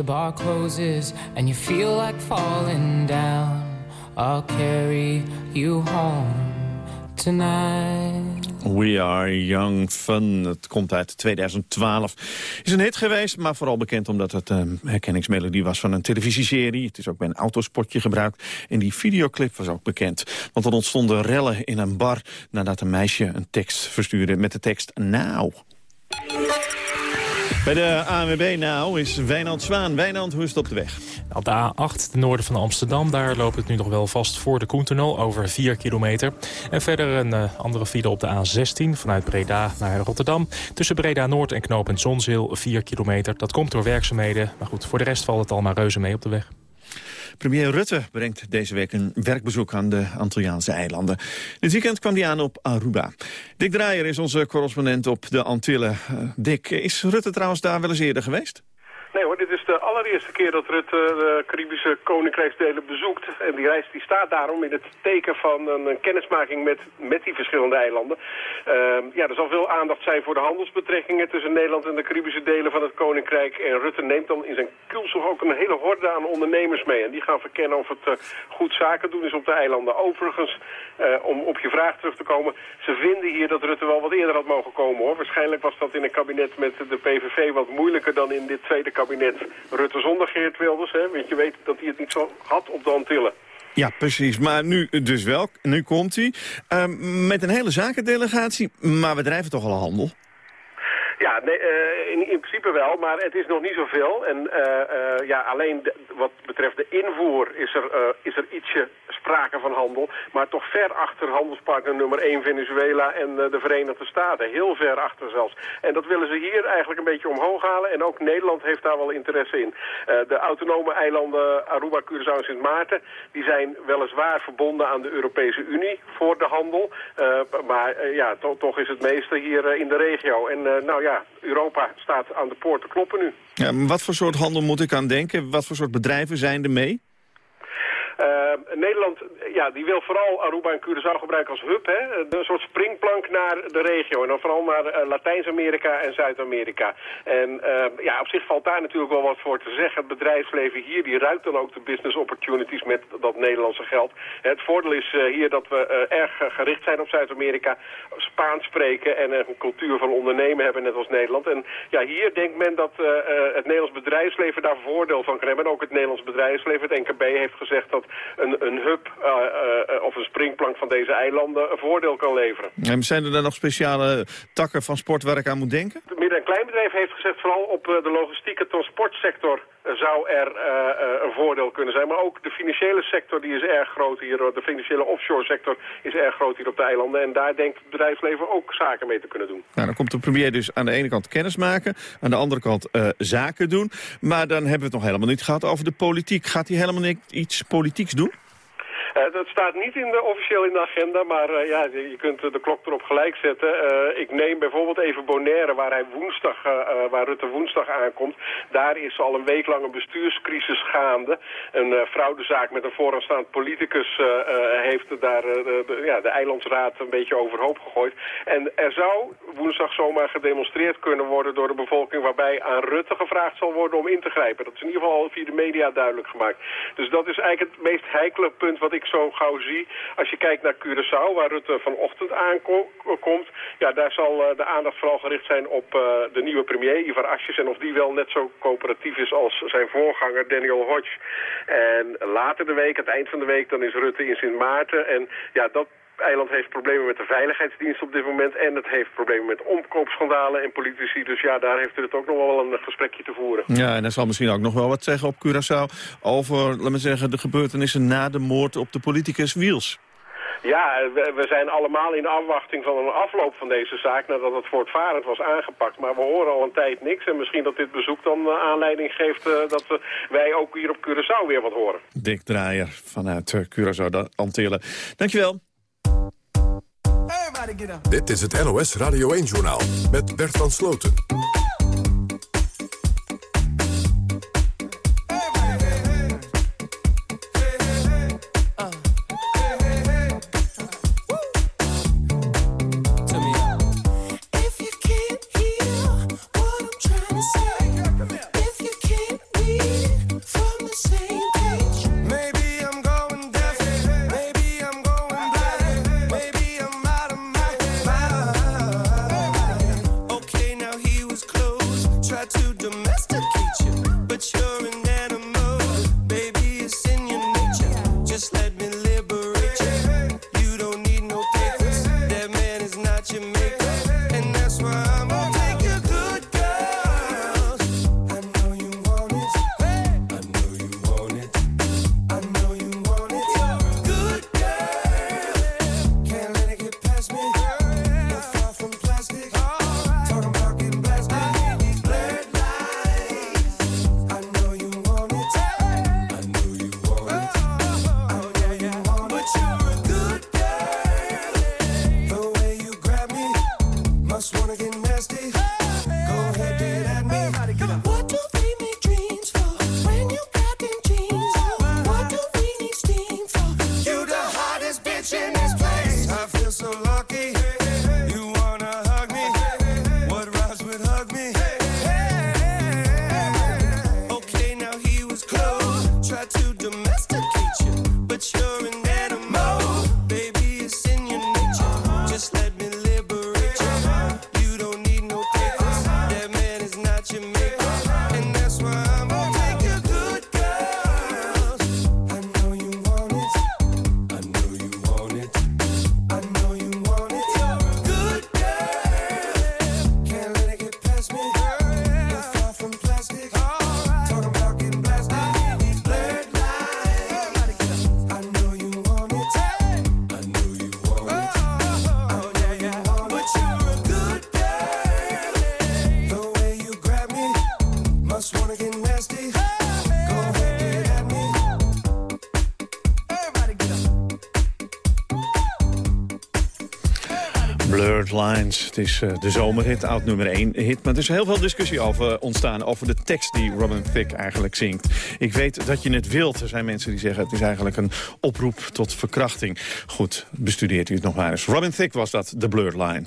Speaker 29: The bar closes and you feel like falling down, I'll carry you home tonight.
Speaker 2: We Are Young Fun. Het komt uit 2012. Is een hit geweest, maar vooral bekend omdat het een herkenningsmelodie was van een televisieserie. Het is ook bij een autospotje gebruikt. En die videoclip was ook bekend. Want er ontstonden rellen in een bar nadat een meisje een tekst verstuurde met de tekst Nou. Bij de ANWB nou is Wijnand Zwaan. Wijnand, hoe is het op de weg?
Speaker 6: Op de A8, ten noorden van Amsterdam, daar loopt het nu nog wel vast voor de Koentunnel over 4 kilometer. En verder een eh, andere file op de A16 vanuit Breda naar Rotterdam. Tussen Breda Noord en knooppunt Zonzeel 4 kilometer. Dat komt door werkzaamheden. Maar goed, voor de rest valt het al maar reuze mee op de weg.
Speaker 2: Premier Rutte brengt deze week een werkbezoek aan de Antilliaanse eilanden. Dit weekend kwam hij aan op Aruba. Dick Draaier is onze correspondent op de Antillen. Eh, Dick, is Rutte trouwens daar wel eens eerder geweest?
Speaker 30: Nee hoor, dit is de allereerste keer dat Rutte de Caribische Koninkrijksdelen bezoekt. En die reis die staat daarom in het teken van een, een kennismaking met, met die verschillende eilanden. Ehm, ja, er zal veel aandacht zijn voor de handelsbetrekkingen tussen Nederland en de Caribische delen van het Koninkrijk. En Rutte neemt dan in zijn kulsel ook een hele horde aan ondernemers mee. En die gaan verkennen of het eh, goed zaken doen is op de eilanden. Overigens, eh, om op je vraag terug te komen, ze vinden hier dat Rutte wel wat eerder had mogen komen hoor. Waarschijnlijk was dat in een kabinet met de PVV wat moeilijker dan in dit tweede kabinet Rutte zonder Geert Wilders. Hè? Want je weet dat hij het niet zo had op de Antillen.
Speaker 2: Ja, precies. Maar nu dus wel. Nu komt hij. Ehm, met een hele zakendelegatie. Maar we drijven toch al handel?
Speaker 30: Ja, nee, eh, in, in principe wel, maar het is nog niet zoveel. En eh, eh, ja, alleen wat betreft de invoer is er, is er ietsje sprake van handel. Maar toch ver achter handelspartner nummer 1 Venezuela en de Verenigde Staten. Heel ver achter zelfs. En dat willen ze hier eigenlijk een beetje omhoog halen. En ook Nederland heeft daar wel interesse in. De autonome eilanden Aruba, Curaçao en Sint Maarten... die zijn weliswaar verbonden aan de Europese Unie voor de handel. Maar ja, to- toch is het meeste hier in de regio. En nou ja, Europa staat aan de poort te kloppen nu.
Speaker 2: Ja, wat voor soort handel moet ik aan denken? Wat voor soort bedrijven zijn er mee?
Speaker 30: Eh, Nederland ja, die wil vooral Aruba en Curaçao gebruiken als hub. Hè? Een soort springplank naar de regio. En dan vooral naar eh, Latijns-Amerika en Zuid-Amerika. En eh, ja, op zich valt daar natuurlijk wel wat voor te zeggen. Het bedrijfsleven hier die ruikt dan ook de business opportunities met dat Nederlandse geld. Het voordeel is hier dat we erg gericht zijn op Zuid-Amerika. Spaans spreken en een cultuur van ondernemen hebben net als Nederland. En ja, hier denkt men dat het Nederlands bedrijfsleven daar voordeel van kan hebben. En ook het Nederlands bedrijfsleven, het NKB, heeft gezegd dat een, een hub of een springplank van deze eilanden een voordeel kan leveren.
Speaker 2: En zijn er dan nog speciale takken van sport waar ik aan moet denken?
Speaker 30: Het midden- en kleinbedrijf heeft gezegd vooral op de logistieke transportsector zou er een voordeel kunnen zijn. Maar ook de financiële sector die is erg groot hier. De financiële offshore sector is erg groot hier op de eilanden. En daar denkt het bedrijfsleven ook zaken mee te kunnen doen.
Speaker 2: Nou, dan komt de premier dus aan de ene kant kennis maken, aan de andere kant zaken doen. Maar dan hebben we het nog helemaal niet gehad over de politiek. Gaat hij helemaal niet iets politieks doen?
Speaker 30: Uh, dat staat niet in de, officieel in de agenda, maar uh, ja, je kunt de klok erop gelijk zetten. Uh, ik neem bijvoorbeeld even Bonaire, waar, hij woensdag, waar Rutte woensdag aankomt. Daar is al een week lang een bestuurscrisis gaande. Een fraudezaak met een vooraanstaand politicus heeft daar de, ja, de eilandsraad een beetje overhoop gegooid. En er zou woensdag zomaar gedemonstreerd kunnen worden door de bevolking... waarbij aan Rutte gevraagd zal worden om in te grijpen. Dat is in ieder geval al via de media duidelijk gemaakt. Dus dat is eigenlijk het meest heikele punt wat ik ik zo gauw zie. Als je kijkt naar Curaçao, waar Rutte vanochtend aankomt... ja, daar zal eh, de aandacht vooral gericht zijn op uh, de nieuwe premier, Ivar Asjes... en of die wel net zo coöperatief is als zijn voorganger Daniel Hodge. En later de week, het eind van de week, dan is Rutte in Sint Maarten. En ja, dat eiland heeft problemen met de veiligheidsdienst op dit moment... en het heeft problemen met omkoopschandalen en politici. Dus ja, daar heeft het ook nog wel een gesprekje te voeren.
Speaker 2: Ja, en hij zal misschien ook nog wel wat zeggen op Curaçao... over, laten we zeggen, de gebeurtenissen na de moord op de politicus Wiels.
Speaker 30: Ja, we, zijn allemaal in afwachting van een afloop van deze zaak... nadat het voortvarend was aangepakt. Maar we horen al een tijd niks. En misschien dat dit bezoek dan uh, aanleiding geeft... Uh, dat uh, wij ook hier op Curaçao weer wat horen.
Speaker 2: Dick Draaier vanuit Curaçao, de Antillen. Dankjewel.
Speaker 1: Dit is het NOS Radio 1-journaal met Bert van Sloten.
Speaker 2: Lines. Het is uh, de zomerhit, oud nummer 1 hit. Maar er is heel veel discussie over ontstaan over de tekst die Robin Thicke eigenlijk zingt. Ik weet dat je het wilt. Er zijn mensen die zeggen het is eigenlijk een oproep tot verkrachting. Goed, bestudeert u het nog maar eens. Robin Thicke was dat, The Blurred Line.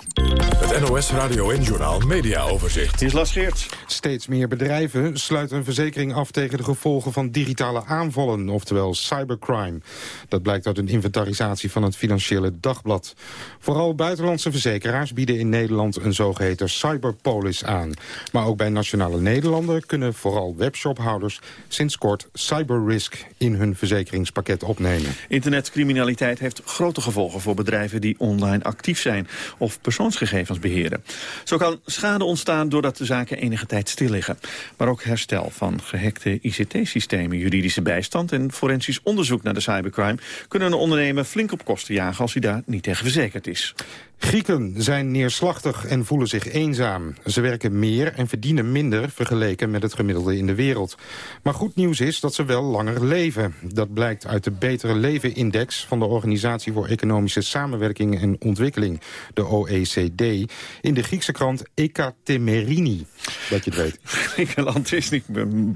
Speaker 1: Het NOS Radio en Journal Media Overzicht.
Speaker 2: Hier is Geert.
Speaker 31: Steeds meer bedrijven sluiten een verzekering af tegen de gevolgen van digitale aanvallen, oftewel cybercrime. Dat blijkt uit een inventarisatie van het Financiële Dagblad. Vooral buitenlandse verzekeraars bieden in Nederland een zogeheten cyberpolis aan. Maar ook bij Nationale Nederlanden kunnen vooral webshophouders sinds kort cyberrisk in hun verzekeringspakket opnemen.
Speaker 2: Internetcriminaliteit heeft grote gevolgen voor bedrijven die online actief zijn of persoonsgegevens beheren. Zo kan schade ontstaan doordat de zaken enige tijd stil liggen. Maar ook herstel van gehackte ICT-systemen, juridische bijstand en forensisch onderzoek naar de cybercrime kunnen een ondernemer flink op kosten jagen als hij daar niet tegen verzekerd is.
Speaker 31: Grieken zijn neerslachtig en voelen zich eenzaam. Ze werken meer en verdienen minder vergeleken met het gemiddelde in de wereld. Maar goed nieuws is dat ze wel langer leven. Dat blijkt uit de Betere Leven-index van de Organisatie voor Economische Samenwerking en Ontwikkeling, de OECD, in de Griekse krant Ekatemerini, dat je het weet.
Speaker 2: Griekenland is niet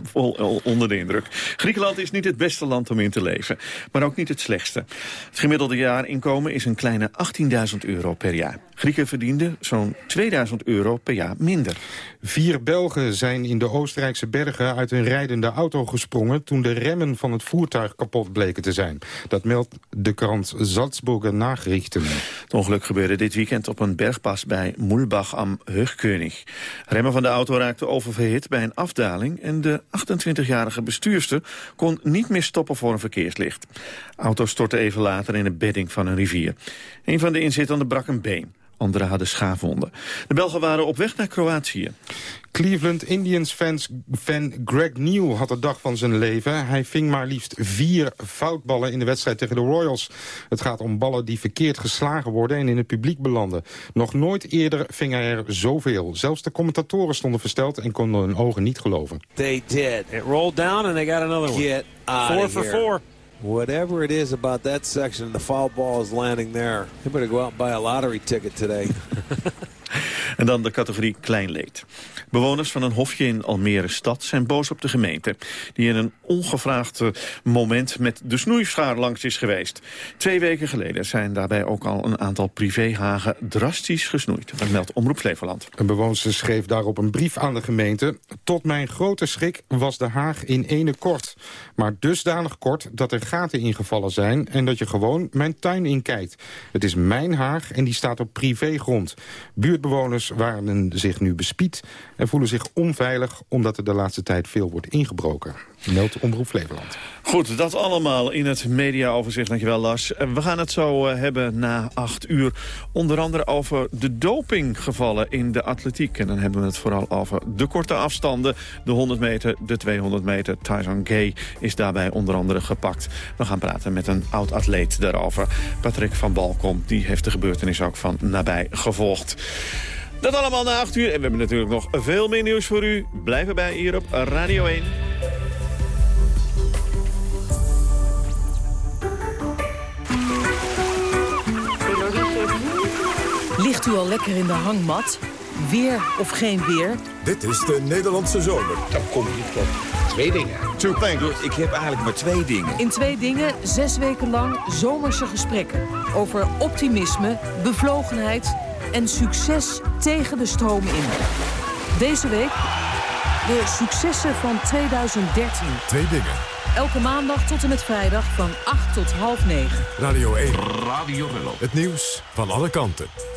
Speaker 2: vol onder de indruk. Griekenland is niet het beste land om in te leven, maar ook niet het slechtste. Het gemiddelde jaarinkomen is een kleine 18.000 euro per jaar. Grieken verdienden zo'n 2000 euro per jaar minder.
Speaker 31: Vier Belgen zijn in de Oostenrijkse bergen uit een rijdende auto gesprongen... toen de remmen van het voertuig kapot bleken te zijn. Dat meldt de krant Salzburger Nachrichten.
Speaker 2: Het ongeluk gebeurde dit weekend op een bergpas bij Mulbach am Heugkönig. Remmen van de auto raakten oververhit bij een afdaling... en de 28-jarige bestuurster kon niet meer stoppen voor een verkeerslicht. Auto stortte even later in een bedding van een rivier. Een van de inzittenden brak een been. Anderen hadden schaafwonden. De Belgen waren op weg naar Kroatië.
Speaker 31: Cleveland Indians fans, fan Greg Neal had de dag van zijn leven. Hij ving maar liefst vier foutballen in de wedstrijd tegen de Royals. Het gaat om ballen die verkeerd geslagen worden en in het publiek belanden. Nog nooit eerder ving hij er zoveel. Zelfs de commentatoren stonden versteld en konden hun ogen niet geloven.
Speaker 32: They did. It rolled down and they got another one. Get four for
Speaker 33: here.
Speaker 32: four.
Speaker 33: Whatever it is about that section, the foul ball is landing there. You better go out and buy a lottery ticket today.
Speaker 2: En dan de categorie kleinleed. Bewoners van een hofje in Almere stad zijn boos op de gemeente... die in een ongevraagd eh, moment met de snoeischaar langs is geweest. Twee weken geleden zijn daarbij ook al een aantal privéhagen drastisch gesnoeid. Dat meldt Omroep Flevoland.
Speaker 31: Een bewoonster schreef daarop een brief aan de gemeente. Tot mijn grote schrik was de haag in ene kort. Maar dusdanig kort dat er gaten ingevallen zijn... en dat je gewoon mijn tuin inkijkt. Het is mijn haag en die staat op privégrond. Buurtbewoners waren zich nu bespied en voelen zich onveilig... omdat er de laatste tijd veel wordt ingebroken. Meldt Omroep Flevoland.
Speaker 2: Goed, dat allemaal in het mediaoverzicht. Dankjewel, Lars. En We gaan het zo eh, hebben na acht uur. Onder andere over de dopinggevallen in de atletiek. En dan hebben we het vooral over de korte afstanden. De 100 meter, de 200 meter. Tyson Gay is daarbij onder andere gepakt. We gaan praten met een oud-atleet daarover. Patrick van Balkom, die heeft de gebeurtenis ook van nabij gevolgd. Dat allemaal na acht uur. En we hebben natuurlijk nog veel meer nieuws voor u. Blijf erbij hier op Radio 1.
Speaker 34: Ligt u al lekker in de hangmat? Weer of geen weer?
Speaker 1: Dit is de Nederlandse zomer.
Speaker 35: Dan kom je tot twee dingen.
Speaker 1: Two things.
Speaker 35: Ik heb eigenlijk maar twee dingen.
Speaker 34: In twee dingen zes weken lang zomerse gesprekken. Over optimisme, bevlogenheid en succes tegen de stroom in. Deze week de successen van 2013.
Speaker 1: Twee dingen.
Speaker 34: Elke maandag tot en met vrijdag van 8 tot half 9.
Speaker 1: Radio 1.
Speaker 35: Radio Rello.
Speaker 1: Het nieuws van alle kanten.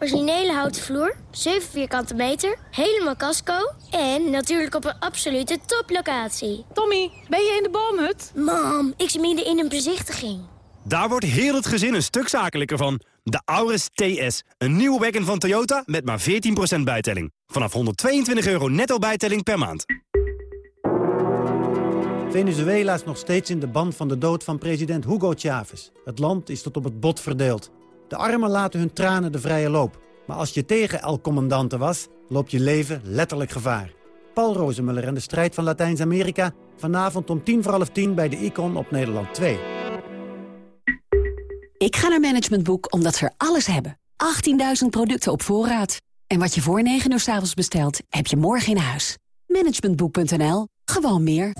Speaker 36: Originele houten vloer, 7 vierkante meter, helemaal casco... en natuurlijk op een absolute toplocatie.
Speaker 22: Tommy, ben je in de boomhut?
Speaker 36: Mam, ik zit midden in een bezichtiging.
Speaker 37: Daar wordt heel het gezin een stuk zakelijker van. De Auris TS, een nieuwe wagon van Toyota met maar 14% bijtelling. Vanaf 122 euro netto bijtelling per maand.
Speaker 38: Venezuela is nog steeds in de band van de dood van president Hugo Chavez. Het land is tot op het bot verdeeld. De armen laten hun tranen de vrije loop. Maar als je tegen El Commandante was, loopt je leven letterlijk gevaar. Paul Rozemuller en de strijd van Latijns-Amerika
Speaker 39: Vanavond om tien voor half tien bij de Icon op Nederland 2.
Speaker 38: Ik ga naar Management Boek omdat ze er alles hebben. 18.000 producten op voorraad. En wat je voor 9 uur s avonds bestelt, heb je morgen in huis. Managementboek.nl. Gewoon meer.